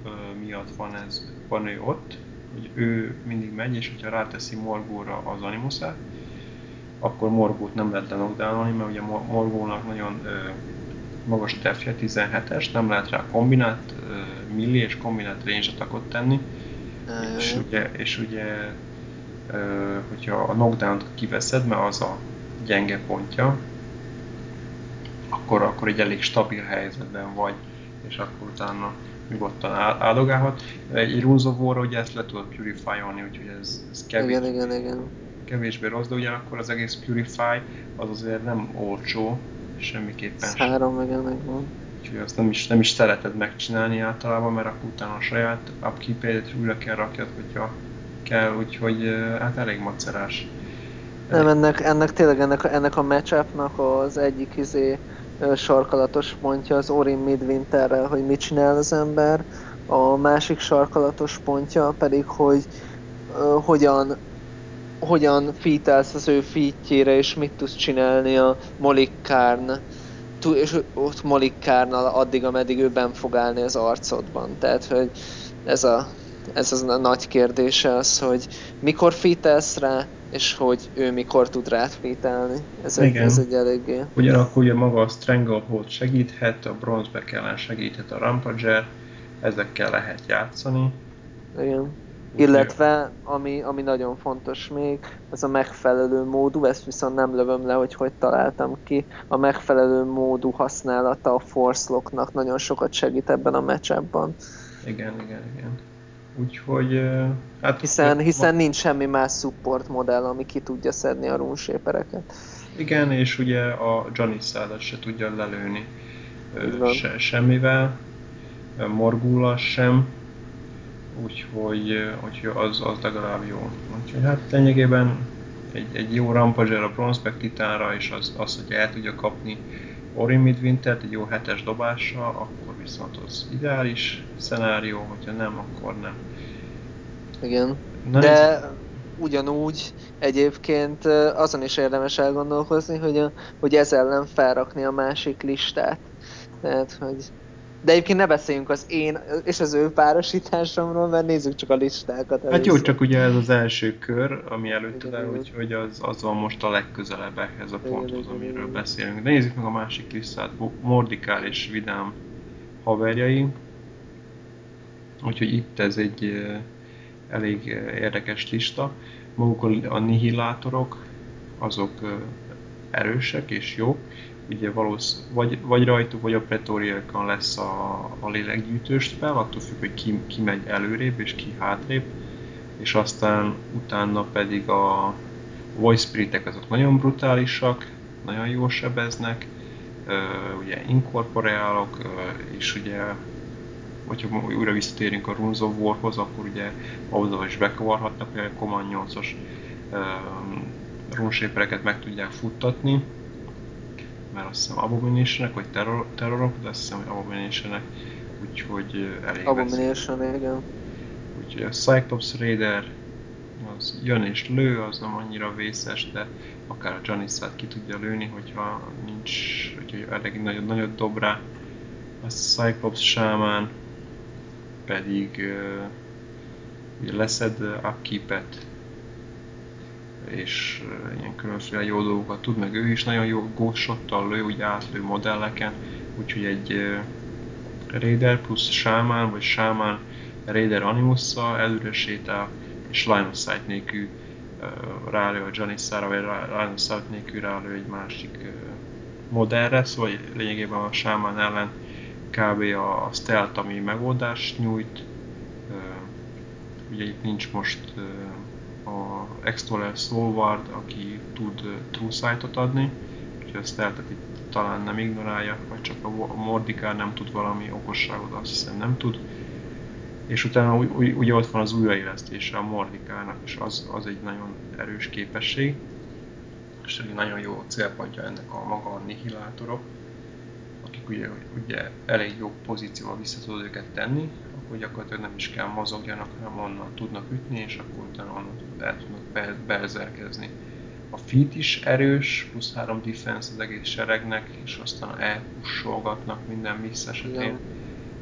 miatt van ez, van ő ott, hogy ő mindig megy, és hogyha ráteszi Morgulra az animuszát, akkor Morgult nem lehet denokdálni, mert ugye Morgulnak nagyon uh, magas defje, 17-es, nem lehet rá kombinált uh, milli és kombinált range attackot tenni, és ugye, és ugye hogyha a knockdown-t kiveszed, mert az a gyenge pontja, akkor, akkor egy elég stabil helyzetben vagy, és akkor utána nyugodtan áldogálhat. Egy War, ugye ezt le tudod purify-olni, úgyhogy ez, ez kevés,
igen, igen, igen.
kevésbé rossz, de ugyanakkor az egész Purify az azért nem olcsó, semmiképpen
sem. Három igen, megvan.
Úgyhogy azt nem is, nem is szereted megcsinálni általában, mert akkor utána a saját upkeep újra kell rakjad, hogyha kell, úgyhogy hát elég macerás.
Nem, ennek, ennek tényleg ennek, ennek a matchupnak az egyik izé sarkalatos pontja az Orin Midwinterrel, hogy mit csinál az ember, a másik sarkalatos pontja pedig, hogy uh, hogyan hogyan fítelsz az ő fítjére, és mit tudsz csinálni a Molikárn és ott Molikárnal addig, ameddig ő ben fog állni az arcodban. Tehát, hogy ez a ez az a nagy kérdése az, hogy mikor fitelsz rá, és hogy ő mikor tud rád fitelni. Ez, egy, ez egy eléggé...
Ugyanakkor ugye maga a Stranglehold segíthet, a Bronze ellen segíthet a Rampager, ezekkel lehet játszani.
Igen. Illetve, ami, ami nagyon fontos még, ez a megfelelő módú, ezt viszont nem lövöm le, hogy hogy találtam ki. A megfelelő módú használata a Force Locknak nagyon sokat segít ebben a matchupban.
Igen, igen, igen. Úgyhogy... Hát,
hiszen, hiszen nincs semmi más support modell, ami ki tudja szedni a runeshapereket.
Igen, és ugye a Janisszádat se tudja lelőni se, semmivel, Morgula sem, úgyhogy, úgyhogy az, az legalább jó. Úgyhogy hát lényegében egy, egy jó rampazser a Bronzback titánra, és az, az, hogy el tudja kapni Orin Midwintert egy jó hetes dobással, akkor viszont az ideális szenárió, hogyha nem, akkor nem.
Igen. Na, De ez... ugyanúgy egyébként azon is érdemes elgondolkozni, hogy, a, hogy ez ellen felrakni a másik listát. Tehát, hogy de egyébként ne beszéljünk az én és az ő párosításomról, mert nézzük csak a listákat.
Először. Hát jó, csak ugye ez az első kör, ami előtte le, úgyhogy az, az van most a legközelebb ehhez a ponthoz, amiről beszélünk. De nézzük meg a másik listát, Mordikál és Vidám haverjai. Úgyhogy itt ez egy elég érdekes lista. Maguk a nihilátorok, azok erősek és jók, ugye valósz, vagy, vagy rajtuk, vagy a pretoriákon lesz a, a léleggyűjtős spell, attól függ, hogy ki, ki megy előrébb és ki hátrébb, és aztán utána pedig a voice spiritek azok nagyon brutálisak, nagyon jól sebeznek, ugye inkorporeálok, és ugye hogyha újra visszatérünk a Runes of Warhoz, akkor ugye ahhoz is bekavarhatnak, hogy a Command 8-os runeshapereket meg tudják futtatni, mert azt hiszem Abomination-nek, vagy terror, Terrorok, de azt hiszem, hogy Abomination-nek, úgyhogy elég
Abomination, igen.
Úgyhogy a Cyclops Raider az jön és lő, az nem annyira vészes, de akár a Janissát ki tudja lőni, hogyha nincs, hogyha elég nagyon, nagyon dob rá. A Cyclops Shaman pedig uh, leszed upkeep-et, és ilyen különféle jó dolgokat tud, meg ő is nagyon jó gósottal lő, úgy átlő modelleken, úgyhogy egy Raider plusz Shaman, vagy Shaman Raider Animusszal előre sétál, és Line of Sight nélkül rálő a Janissára, vagy Line of Sight nélkül rálő egy másik modellre, szóval lényegében a Shaman ellen kb. a stealth, ami megoldást nyújt. Ugye itt nincs most a Extoller Soulward, aki tud True Sight-ot adni, úgyhogy ezt lehet, hogy talán nem ignorálja, vagy csak a Mordikár nem tud valami okosságot, azt hiszem nem tud. És utána ugye ott van az újraélesztése a Mordikának, és az, az egy nagyon erős képesség, és egy nagyon jó célpontja ennek a maga a nihilátorok, akik ugye, ugye elég jó pozícióval vissza tudod őket tenni, akkor gyakorlatilag nem is kell mozogjanak, hanem onnan tudnak ütni, és akkor utána onnan el tudnak be. A feat is erős, plusz 3 defense az egész seregnek, és aztán elpussolgatnak minden miss esetén.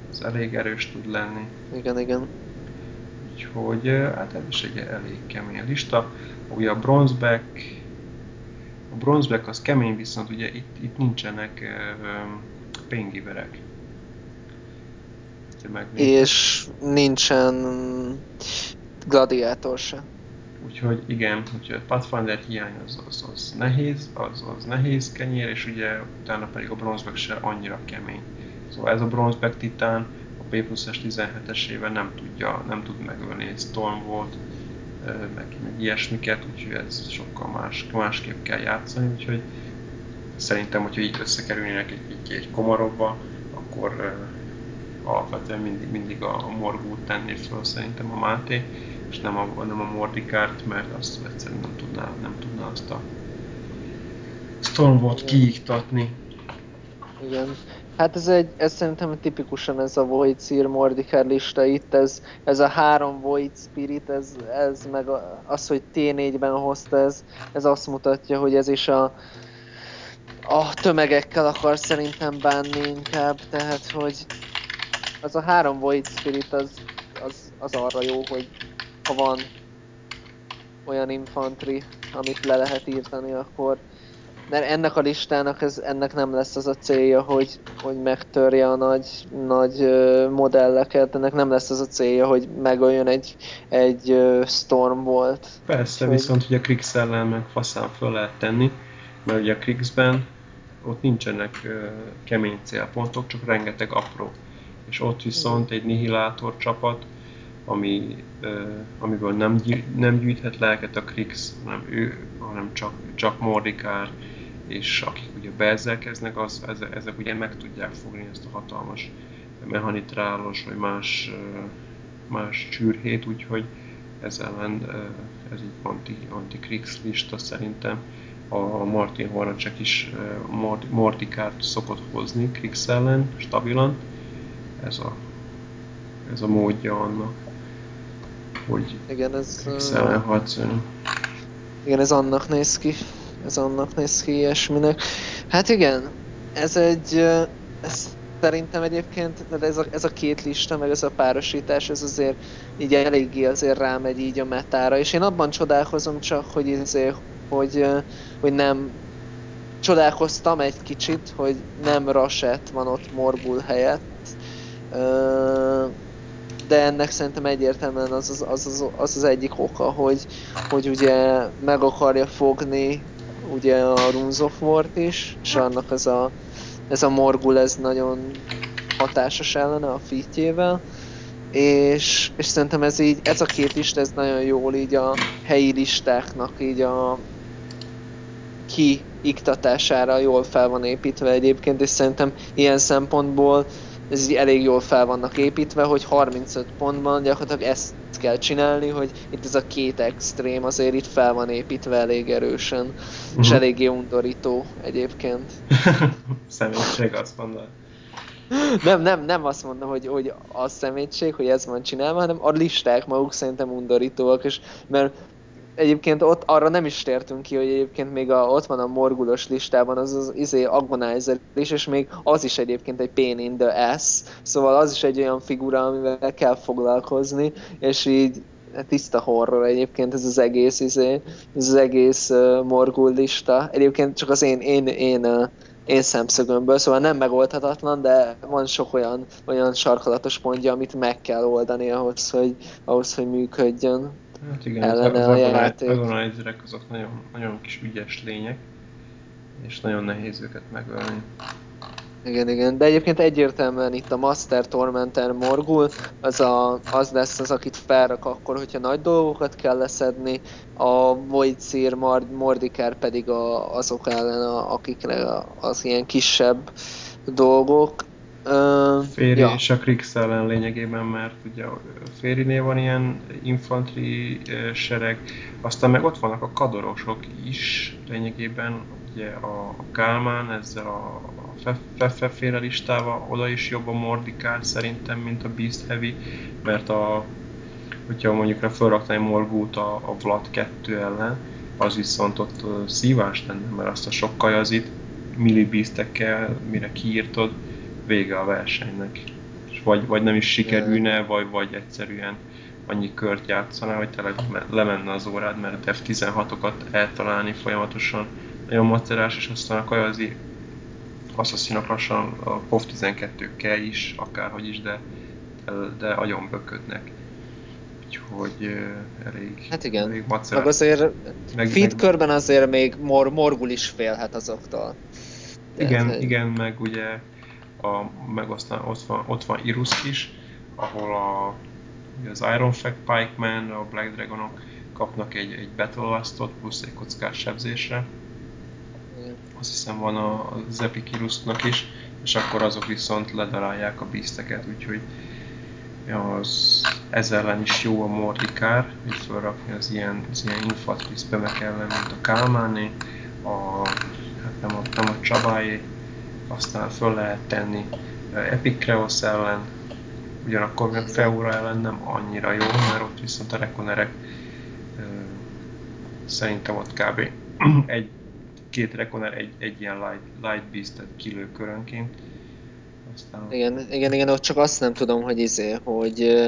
Ez elég erős tud lenni.
Igen, igen.
Úgyhogy hát ez is egy elég kemény lista. Ugye a Bronzeback a Bronzeback az kemény, viszont ugye itt, itt nincsenek uh, paingiverek
és nincsen gladiátor se.
Úgyhogy igen, úgyhogy a Pathfinder hiány az, az, az nehéz, az, az nehéz kenyér, és ugye utána pedig a bronzback se annyira kemény. Szóval ez a bronzback titán a P plusz 17-esével nem tudja, nem tud megölni egy Storm volt, meg, meg ilyesmiket, úgyhogy ez sokkal más, másképp kell játszani, úgyhogy szerintem, hogyha így összekerülnének egy, egy, egy komarokba, akkor alapvetően mindig, mindig a, a morgót tenné fel szerintem a Máté, és nem a, nem a Mordikárt, mert azt egyszerűen nem tudná, nem tudná azt a Stormwall kiiktatni.
Igen. Hát ez, egy, ez szerintem tipikusan ez a Void Seer Mordikár lista itt, ez, ez a három Void Spirit, ez, ez meg az, hogy T4-ben hozta, ez, ez azt mutatja, hogy ez is a, a tömegekkel akar szerintem bánni inkább, tehát hogy az a három Void Spirit az, az, az arra jó, hogy ha van olyan infantry, amit le lehet írtani, akkor, mert ennek a listának ez, ennek nem lesz az a célja, hogy, hogy megtörje a nagy, nagy modelleket, ennek nem lesz az a célja, hogy megöljön egy, egy Storm volt.
Persze, hogy... viszont ugye a Krix ellen meg faszán föl lehet tenni, mert ugye a Krixben ott nincsenek kemény célpontok, csak rengeteg apró. És ott viszont egy Nihilátor csapat, ami, amiből nem, gyű, nem gyűjthet lelket a Krix, hanem ő, hanem csak, csak Mordikár, és akik ugye bezelkeznek, az, ezek, ezek ugye meg tudják fogni ezt a hatalmas mechanitrálos, vagy más, más csűrhét, úgyhogy ez ellen ez egy anti, anti-Krix lista szerintem a Martin Horacek is Mortikárt szokott hozni Krix ellen, stabilan. Ez a, ez a módja annak, hogy
igen, ez,
Krix ellen harcolni.
Igen, ez annak néz ki. Ez annak néz ki ilyesminek. Hát igen, ez egy... Ez szerintem egyébként ez a, ez a két lista, meg ez a párosítás, ez azért így eléggé azért rámegy így a metára, és én abban csodálkozom csak, hogy azért, hogy, hogy nem csodálkoztam egy kicsit, hogy nem Raset van ott Morbul helyett, de ennek szerintem egyértelműen az az, az, az, az, az egyik oka, hogy, hogy ugye meg akarja fogni ugye a Runes of War-t is, és annak ez a, ez a Morgul ez nagyon hatásos ellene a fitjével, és, és szerintem ez így, ez a két lista, ez nagyon jól így a helyi listáknak így a kiiktatására jól fel van építve egyébként, és szerintem ilyen szempontból ez így elég jól fel vannak építve, hogy 35 pontban gyakorlatilag ezt kell csinálni, hogy itt ez a két extrém azért itt fel van építve elég erősen, uh-huh. és mhm. eléggé undorító egyébként.
Személyiség azt mondod.
Nem, nem, nem azt mondom, hogy, hogy a szemétség, hogy ez van csinálva, hanem a listák maguk szerintem undorítóak, és mert egyébként ott arra nem is tértünk ki, hogy egyébként még a, ott van a morgulos listában az az izé agonizer is, és még az is egyébként egy pain in the ass, szóval az is egy olyan figura, amivel kell foglalkozni, és így hát tiszta horror egyébként ez az egész izé, ez az egész uh, morgul lista. Egyébként csak az én, én, én uh, én szemszögömből, szóval nem megoldhatatlan, de van sok olyan, olyan sarkalatos pontja, amit meg kell oldani ahhoz, hogy, ahhoz, hogy működjön.
Hát igen, ellene az, a játék. Az azok nagyon, nagyon kis ügyes lények, és nagyon nehéz őket megölni.
Igen, igen, de egyébként egyértelműen itt a Master Tormentor Morgul, az, a, az lesz az, akit felrak akkor, hogyha nagy dolgokat kell leszedni, a Void Seer Mordikár pedig a, azok ellen, a, akikre az ilyen kisebb dolgok.
Uh, Féri ja. és a Krix ellen lényegében, mert ugye a Férinél van ilyen infantry sereg, aztán meg ott vannak a kadorosok is lényegében, ugye a, a Kálmán ezzel a, Feffe féle listával, oda is jobb a Mordikár szerintem, mint a Beast Heavy, mert a, hogyha mondjuk felraknál Morgút a, a Vlad 2 ellen, az viszont ott szívás lenne, mert azt a sok kajazit millibeastekkel, mire kiírtod, vége a versenynek. És vagy, vagy nem is sikerülne, vagy, vagy egyszerűen annyi kört játszana, hogy tényleg lemenne az órád, mert F16-okat eltalálni folyamatosan nagyon macerás, és aztán a kajazi asszaszinok lassan a POV 12-kkel is, akárhogy is, de, de agyon böködnek. Úgyhogy elég,
hát igen.
elég macerás.
Meg azért meg, feed meg... körben azért még mor, morgul is félhet azoktól.
Igen, Tehát, igen, meg ugye a, meg aztán ott van, ott van Irusk is, ahol a, az Iron Fang Pikeman, a Black Dragonok kapnak egy, egy Battle Lastot plusz egy kockás sebzésre. Azt hiszem van a Zepikirusnak is, és akkor azok viszont ledarálják a bízteket, úgyhogy az ezzel ellen is jó a Mordikár, hogy felrakni az ilyen, az ilyen infantry ellen, mint a Kálmáné, a, hát nem a, nem a Csabáé, aztán föl lehet tenni Epic Kreos ellen, ugyanakkor meg Feura ellen nem annyira jó, mert ott viszont a Rekonerek szerintem ott kb. egy két Reconer egy, egy ilyen light, light beast-et kilő körönként.
Aztán... Igen, igen, igen, ott csak azt nem tudom, hogy izé, hogy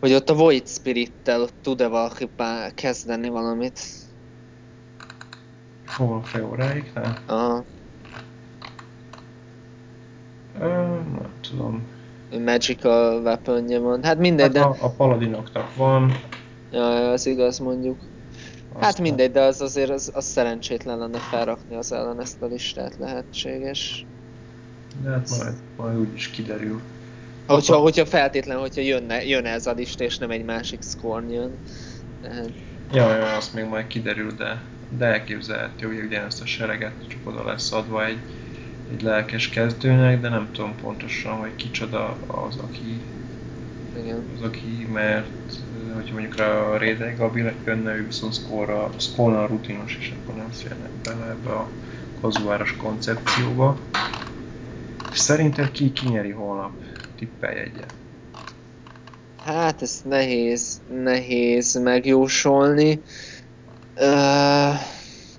hogy ott a Void Spirit-tel tud-e valaki kezdeni valamit.
Hol nem?
Aha.
Ö, nem tudom.
Magical weaponja van. Hát mindegy,
Hát
de...
a, a paladinoknak van.
Ja, az igaz mondjuk. Hát
aztán-
mindegy, de az azért az, az szerencsétlen lenne felrakni az ellen ezt a listát lehetséges.
De hát majd, majd úgyis kiderül.
Hogyha, hogyha feltétlen, hogyha jönne, jön ez a lista, és nem egy másik scorn jön. Tehát,
Ja, ja, azt még majd kiderül, de, de elképzelhető, hogy ugyanezt a sereget csak oda lesz adva egy, egy lelkes kezdőnek, de nem tudom pontosan, hogy kicsoda az, aki,
igen.
az, aki mert hogyha mondjuk a Rédeg Gabi jönne, ő viszont szkóra rutinos, és akkor nem férnek bele ebbe a kazuáros koncepcióba. Szerinted ki kinyeri holnap? Tippelj egyet.
Hát ez nehéz, nehéz megjósolni. Uh,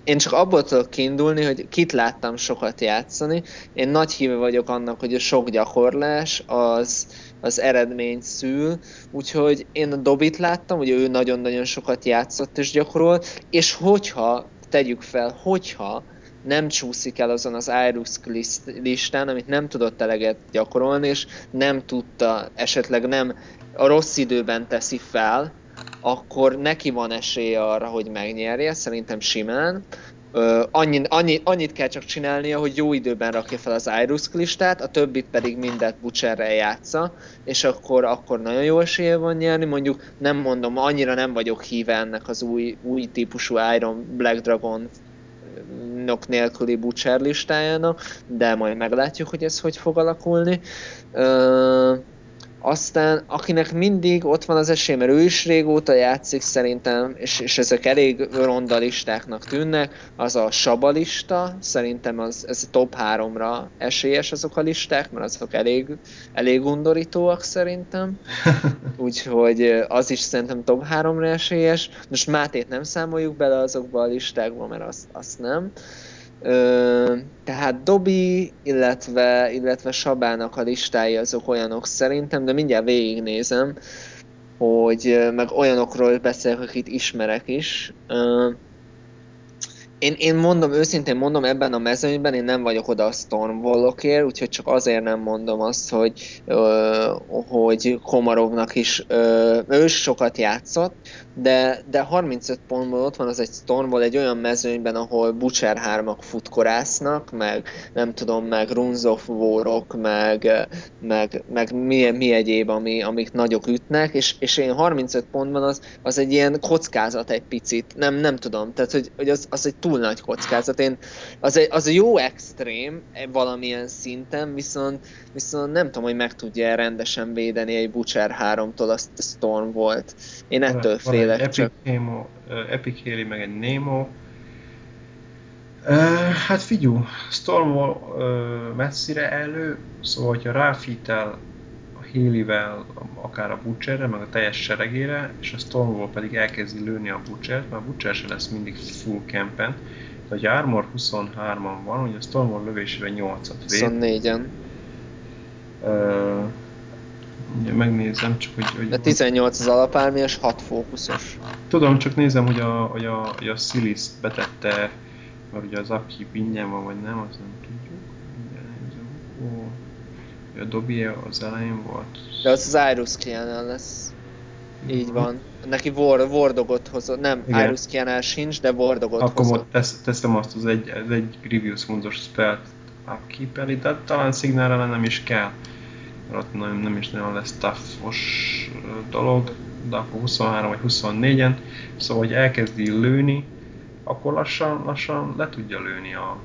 én csak abból tudok kiindulni, hogy kit láttam sokat játszani. Én nagy híve vagyok annak, hogy a sok gyakorlás az, az eredményt szül, úgyhogy én a Dobit láttam, hogy ő nagyon-nagyon sokat játszott és gyakorol, és hogyha, tegyük fel, hogyha nem csúszik el azon az Irux listán, amit nem tudott eleget gyakorolni, és nem tudta, esetleg nem a rossz időben teszi fel, akkor neki van esélye arra, hogy megnyerje, szerintem simán. Annyi, annyi, annyit kell csak csinálnia, hogy jó időben rakja fel az Irusk listát, a többit pedig mindet Butcherrel játsza, és akkor, akkor nagyon jó esélye van nyerni. Mondjuk nem mondom, annyira nem vagyok híve ennek az új, új típusú Iron Black Dragon nok nélküli Butcher listájának, de majd meglátjuk, hogy ez hogy fog alakulni. Ö, aztán, akinek mindig ott van az esély, mert ő is régóta játszik szerintem, és, és ezek elég ronda listáknak tűnnek, az a Saba lista, szerintem az, ez top 3-ra esélyes azok a listák, mert azok elég, elég undorítóak szerintem. Úgyhogy az is szerintem top 3-ra esélyes. Most Mátét nem számoljuk bele azokba a listákba, mert azt, azt nem. Tehát Dobi, illetve, illetve Sabának a listái azok olyanok szerintem, de mindjárt végignézem, hogy meg olyanokról beszélek, akit ismerek is. Ö, én, én mondom, őszintén mondom, ebben a mezőnyben én nem vagyok oda a Stormwallokért, úgyhogy csak azért nem mondom azt, hogy, ö, hogy Komarovnak is, ö, ő is sokat játszott, de, de 35 pontból ott van az egy Stormwall egy olyan mezőnyben, ahol Butcher 3 futkorásznak, meg nem tudom, meg Runes of War-ok, meg, meg, meg mi, mi egyéb, ami, amik nagyok ütnek, és, és én 35 pontban az, az egy ilyen kockázat egy picit, nem, nem tudom, tehát hogy, hogy az, az egy túl nagy kockázat. Én, az, egy, az a jó extrém valamilyen szinten, viszont, viszont nem tudom, hogy meg tudja rendesen védeni egy Butcher 3-tól azt a Storm volt. Én ettől
van
félek
egy
csak.
Epic, Nemo, Epic Haley, meg egy Nemo. Uh, hát figyú, Stormwall uh, messzire elő, szóval hogyha ráfítel a Haley-vel, akár a Butcherre, meg a teljes seregére, és a Stormwall pedig elkezdi lőni a Butchert, mert a Butcher se lesz mindig full campen, de hogy Armor 23-an van, hogy a Stormwall lövésére 8-at véd.
24-en.
Uh, ugye megnézem csak, hogy... hogy
De 18 az alapármi, és 6 fókuszos.
Tudom, csak nézem, hogy a, hogy a, hogy a Silis betette, mert ugye az upkeep ingyen van, vagy nem, azt nem tudjuk. Ó, a Dobie az elején volt.
De az az Irus Kianál lesz. Így van. Neki War, Wardogot hozott. Nem,
Igen.
Irus Kianál sincs, de Wardogot
Akkor
hozott.
tesz, teszem azt, az egy, ez egy Grievous Woundos spellt upkeep de talán szignálra nem is kell. Ott nem, is nagyon lesz toughos dolog, de akkor 23 vagy 24-en. Szóval, hogy elkezdi lőni, akkor lassan, lassan le tudja lőni a...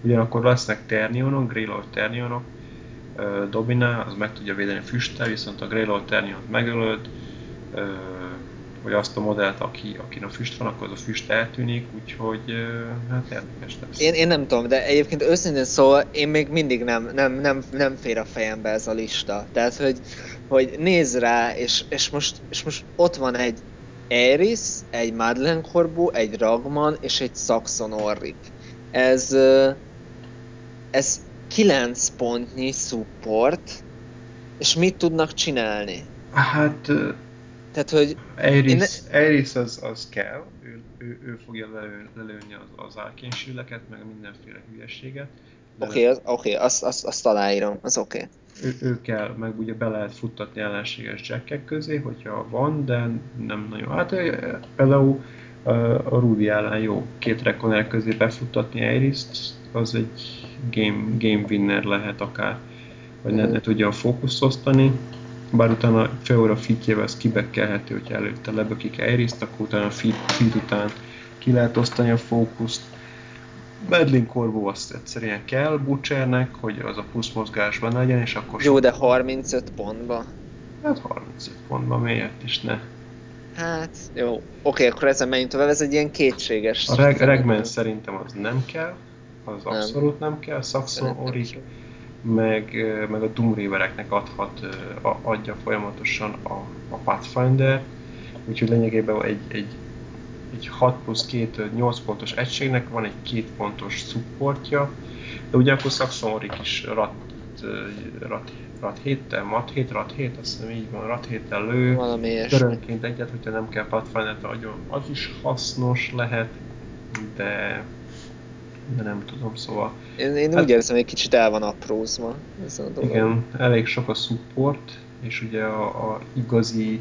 Ugyanakkor lesznek ternionok, Greylord ternionok, Dobina, az meg tudja védeni füsttel, viszont a Greylord terniont megölöd, vagy azt a modellt, aki, akin a füst van, akkor az a füst eltűnik, úgyhogy hát érdekes lesz.
Én, én nem tudom, de egyébként őszintén szóval én még mindig nem, nem, nem, nem fér a fejembe ez a lista. Tehát, hogy, hogy nézz rá, és, és, most, és most ott van egy Eris, egy Madeleine Corbu, egy Ragman és egy Saxon Orrik. Ez, ez 9 pontnyi support, és mit tudnak csinálni?
Hát
Tehát, hogy...
Eiris, ne... Eiris az, az kell, ő, ő, ő fogja lelő, lelőni az, az árkénysüleket, meg mindenféle hülyességet.
Oké, okay, oké, okay, azt, azt, azt aláírom, az oké. Okay.
Ő, ő kell, meg ugye be lehet futtatni ellenséges jackek közé, hogyha van, de nem nagyon. Hát például a Rudy ellen jó két rekoner közé befuttatni Eiris-t, az egy game, game winner lehet akár, vagy ne, ne tudja a fókuszt osztani, bár utána Feora fitjével ez kibekkelhető, hogyha előtte lebökik Eiris-t, akkor utána a fit, fit után ki lehet osztani a fókuszt. Medlin Corvo azt egyszerűen kell Butchernek, hogy az a plusz mozgásban legyen, és akkor...
Jó, de 35 pontba.
Hát 35 pontba, miért is ne?
Hát, jó. Oké, akkor ezen menjünk tovább, ez egy ilyen kétséges...
A reg Regman szerintem az nem kell, az nem. abszolút nem kell, Saxon Orik, meg, meg a Doom Rivereknek adhat, adja folyamatosan a, a Pathfinder, úgyhogy lényegében egy, egy, egy 6 plusz 2 8 pontos egységnek van egy 2 pontos supportja, de ugyanakkor Saxon Orik is rat, rat, rat héttel, mat hét, rat hét, azt hiszem így van, rat héttel lő, körönként egyet, hogyha nem kell Pathfinder-t adjon, az is hasznos lehet, de de nem tudom, szóval...
Én, én hát, úgy érzem, hogy egy kicsit el van aprózva ez a dolog.
Igen, elég sok a support, és ugye a, a igazi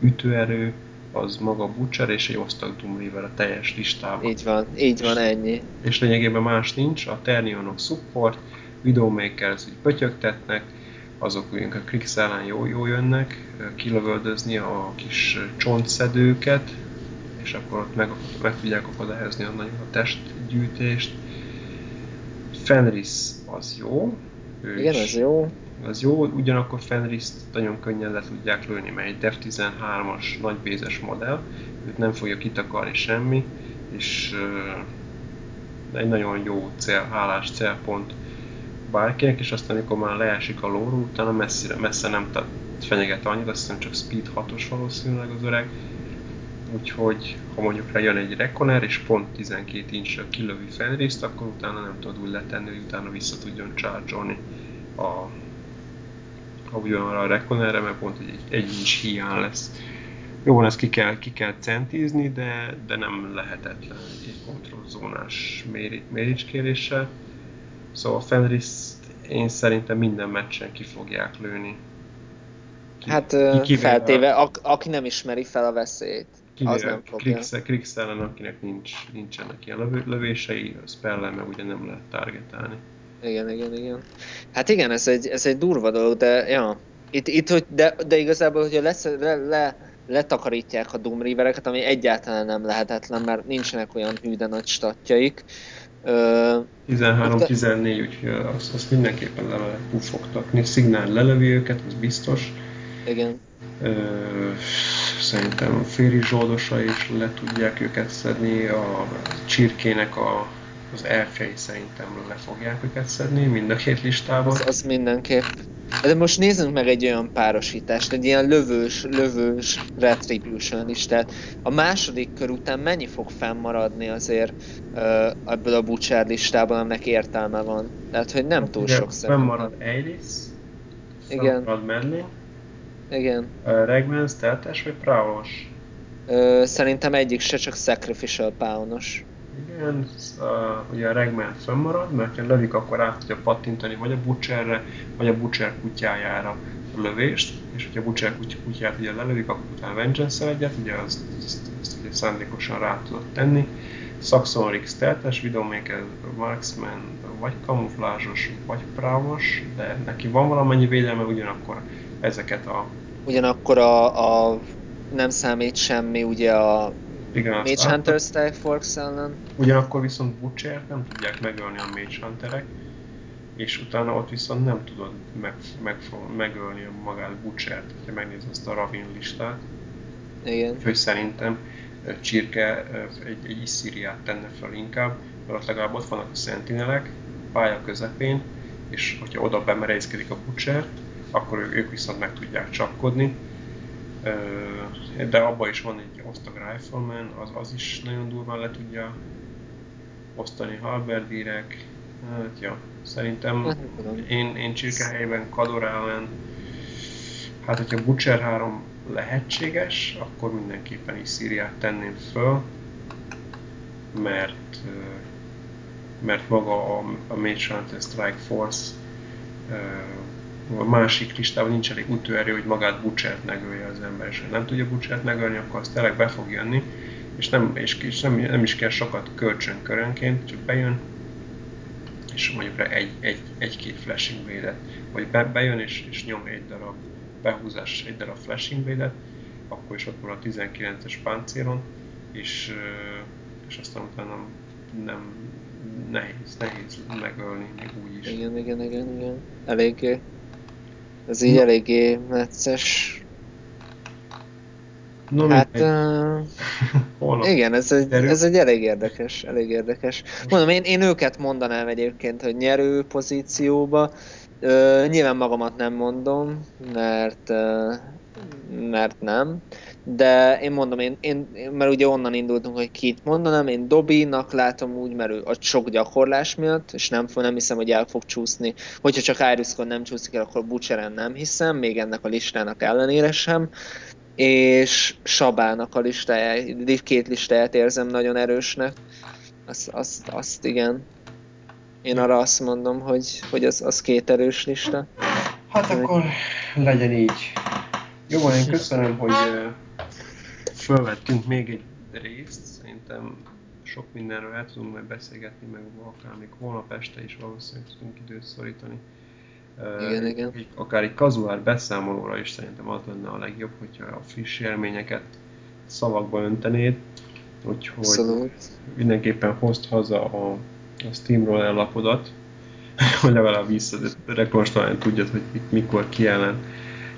ütőerő az maga Butcher és egy osztag Dumrivel a teljes listában.
Így van, így van, ennyi.
És lényegében más nincs, a Ternionok support, Widowmakers így pötyögtetnek, azok ugyank a Krix ellen jó, jó jönnek, kilövöldözni a kis csontszedőket, és akkor ott meg, meg tudják akadályozni a, nagyon a testgyűjtést. Fenris az jó.
Ő Igen, is, az jó.
Az jó, ugyanakkor Fenris nagyon könnyen le tudják lőni, mert egy Dev 13-as nagybézes modell, őt nem fogja kitakarni semmi, és uh, egy nagyon jó cél, hálás célpont bárkinek, és aztán amikor már leesik a lóról, utána messzire, messze nem fenyeget annyit, azt hiszem csak speed 6-os valószínűleg az öreg, úgyhogy ha mondjuk jön egy Reconer és pont 12 inch kilövi Fenriszt, akkor utána nem tudod úgy letenni, hogy utána vissza tudjon charge a ha ugyanarra a Reconerre, mert pont egy, egy inch hiány lesz. Jó, ezt ki kell, ki kell centízni, de, de nem lehetetlen egy kontrollzónás méricskéréssel. Szóval Fenris én szerintem minden meccsen ki fogják lőni.
Ki, hát ki, feltéve, a... aki nem ismeri fel a veszélyt.
Kivéve. Krix ellen, akinek nincs, nincsenek ilyen lövései, a spellel meg ugye nem lehet targetálni.
Igen, igen, igen. Hát igen, ez egy, ez egy durva dolog, de ja. Itt, itt hogy, de, de igazából, hogyha lesz, le, le, letakarítják a Doom Rivereket, ami egyáltalán nem lehetetlen, mert nincsenek olyan hű de nagy statjaik.
13-14, úgyhogy azt, azt mindenképpen le lehet pufogtatni. Szignál lelövi őket, az biztos.
Igen.
Ö, szerintem a féri zsoldosa is le tudják őket szedni, a csirkének a, az elfjei szerintem le fogják őket szedni, mind a két listában.
Az, az mindenképp. De most nézzünk meg egy olyan párosítást, egy ilyen lövős, lövős retribution listát. A második kör után mennyi fog fennmaradni azért ebből a Butcher listában, aminek értelme van? Tehát, hogy nem túl sok
szerintem. Fennmarad Eiris,
Igen.
fennmarad Medley,
igen.
Uh, Regman stealth vagy prowlos?
Uh, szerintem egyik se, csak sacrificial pound
Igen, uh, ugye a Regman fönnmarad, mert ha lövik, akkor át tudja pattintani vagy a Butcherre, vagy a Butcher kutyájára a lövést, és hogyha a Butcher kutyát ugye lelövik, akkor utána vengeance egyet, ugye azt, azt, azt ugye szándékosan rá tudod tenni. Saxon Rick stealth Widowmaker, Marksman, vagy kamuflázsos, vagy právos, de neki van valamennyi védelme, ugyanakkor ezeket a...
Ugyanakkor a, a nem számít semmi ugye a igen, Mage Hunter Style Forks ellen.
Ugyanakkor viszont Butcher nem tudják megölni a Mage Hunterek, és utána ott viszont nem tudod meg, meg, megölni a magát Butchert, ha megnézed azt a Ravin listát.
Igen.
Úgyhogy szerintem Csirke egy, egy Isszíriát tenne fel inkább, mert ott legalább ott vannak a Sentinelek, pálya közepén, és hogyha oda bemerészkedik a Butcher, akkor ők viszont meg tudják csapkodni. De abban is van egy osztag Rifleman, az, az is nagyon durván le tudja osztani halberdírek. Hát ja, szerintem én, én csirke helyben Kador ellen, hát hogyha Butcher 3 lehetséges, akkor mindenképpen is Szíriát tenném föl, mert, mert maga a, a Mage Strike Force a másik listában nincs elég utőerő, hogy magát Butchert megölje az ember, és ha nem tudja Butchert megölni, akkor az tényleg be fog jönni, és nem, és, és nem, nem is kell sokat kölcsön körönként, csak bejön, és mondjuk rá egy, egy, egy-két flashing blade vagy be, bejön és, és nyom egy darab behúzás, egy darab flashing blade akkor is ott van a 19-es páncélon, és, és aztán utána nem, nehéz, nehéz megölni még úgy is.
Igen, igen, igen, igen. Eléggé. Ez így eléggé necces. No, hát, uh, igen, ez egy, ez egy elég érdekes, elég érdekes. Mondom, én, én őket mondanám egyébként, hogy nyerő pozícióba. Uh, nyilván magamat nem mondom, mert uh, mert nem. De én mondom, én, én, mert ugye onnan indultunk, hogy kit mondanám, én Dobinak látom úgy, mert ő a sok gyakorlás miatt, és nem, nem hiszem, hogy el fog csúszni. Hogyha csak Iruskon nem csúszik el, akkor Butcheren nem hiszem, még ennek a listának ellenére sem. És Sabának a listáját, két listáját érzem nagyon erősnek. Azt, azt, azt igen. Én arra azt mondom, hogy, hogy az, az két erős lista.
Hát akkor legyen így. Jó, én köszönöm, hogy fölvettünk még egy részt. Szerintem sok mindenről el tudunk majd beszélgetni, meg akár még holnap este is valószínűleg tudunk időt szorítani.
Igen, uh, igen.
Egy, akár egy kazuár beszámolóra is szerintem az lenne a legjobb, hogyha a friss élményeket szavakba öntenéd. Úgyhogy Abszolút. mindenképpen hozd haza a, a Steamról ellapodat, hogy legalább vissza rekonstruálni tudjad, hogy mikor ki ellen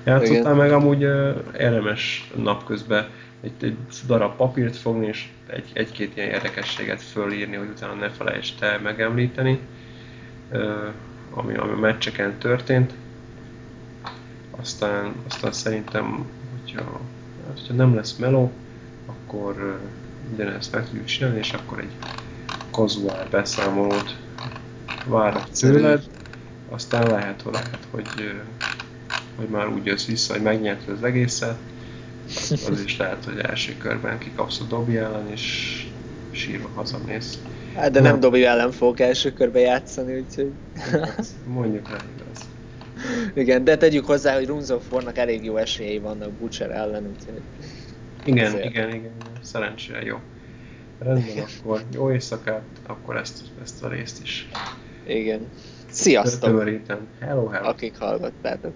játszottál, meg amúgy uh, érdemes napközben egy, egy darab papírt fogni, és egy, egy-két ilyen érdekességet fölírni, hogy utána ne felejtsd te megemlíteni, ami, ami a meccseken történt. Aztán, aztán szerintem, hogyha, hogyha nem lesz meló, akkor ugyanezt meg tudjuk csinálni, és akkor egy kazuál beszámolót várok tőled. Aztán lehet, lehet, hogy hogy már úgy jössz vissza, hogy megnyerted az egészet, az, is lehet, hogy első körben kikapsz a Dobby ellen, és sírva hazamész.
Hát de nem, nem Dobby ellen fogok első körben játszani, úgyhogy...
Hát, mondjuk rá igaz.
Igen, de tegyük hozzá, hogy Runes of War-nak elég jó esélyei vannak Butcher ellen, úgyhogy...
Igen, azért. igen, igen, szerencsére jó. Rendben, akkor jó éjszakát, akkor ezt, ezt a részt is.
Igen. Sziasztok!
Hello, hello!
Akik hallgattátok.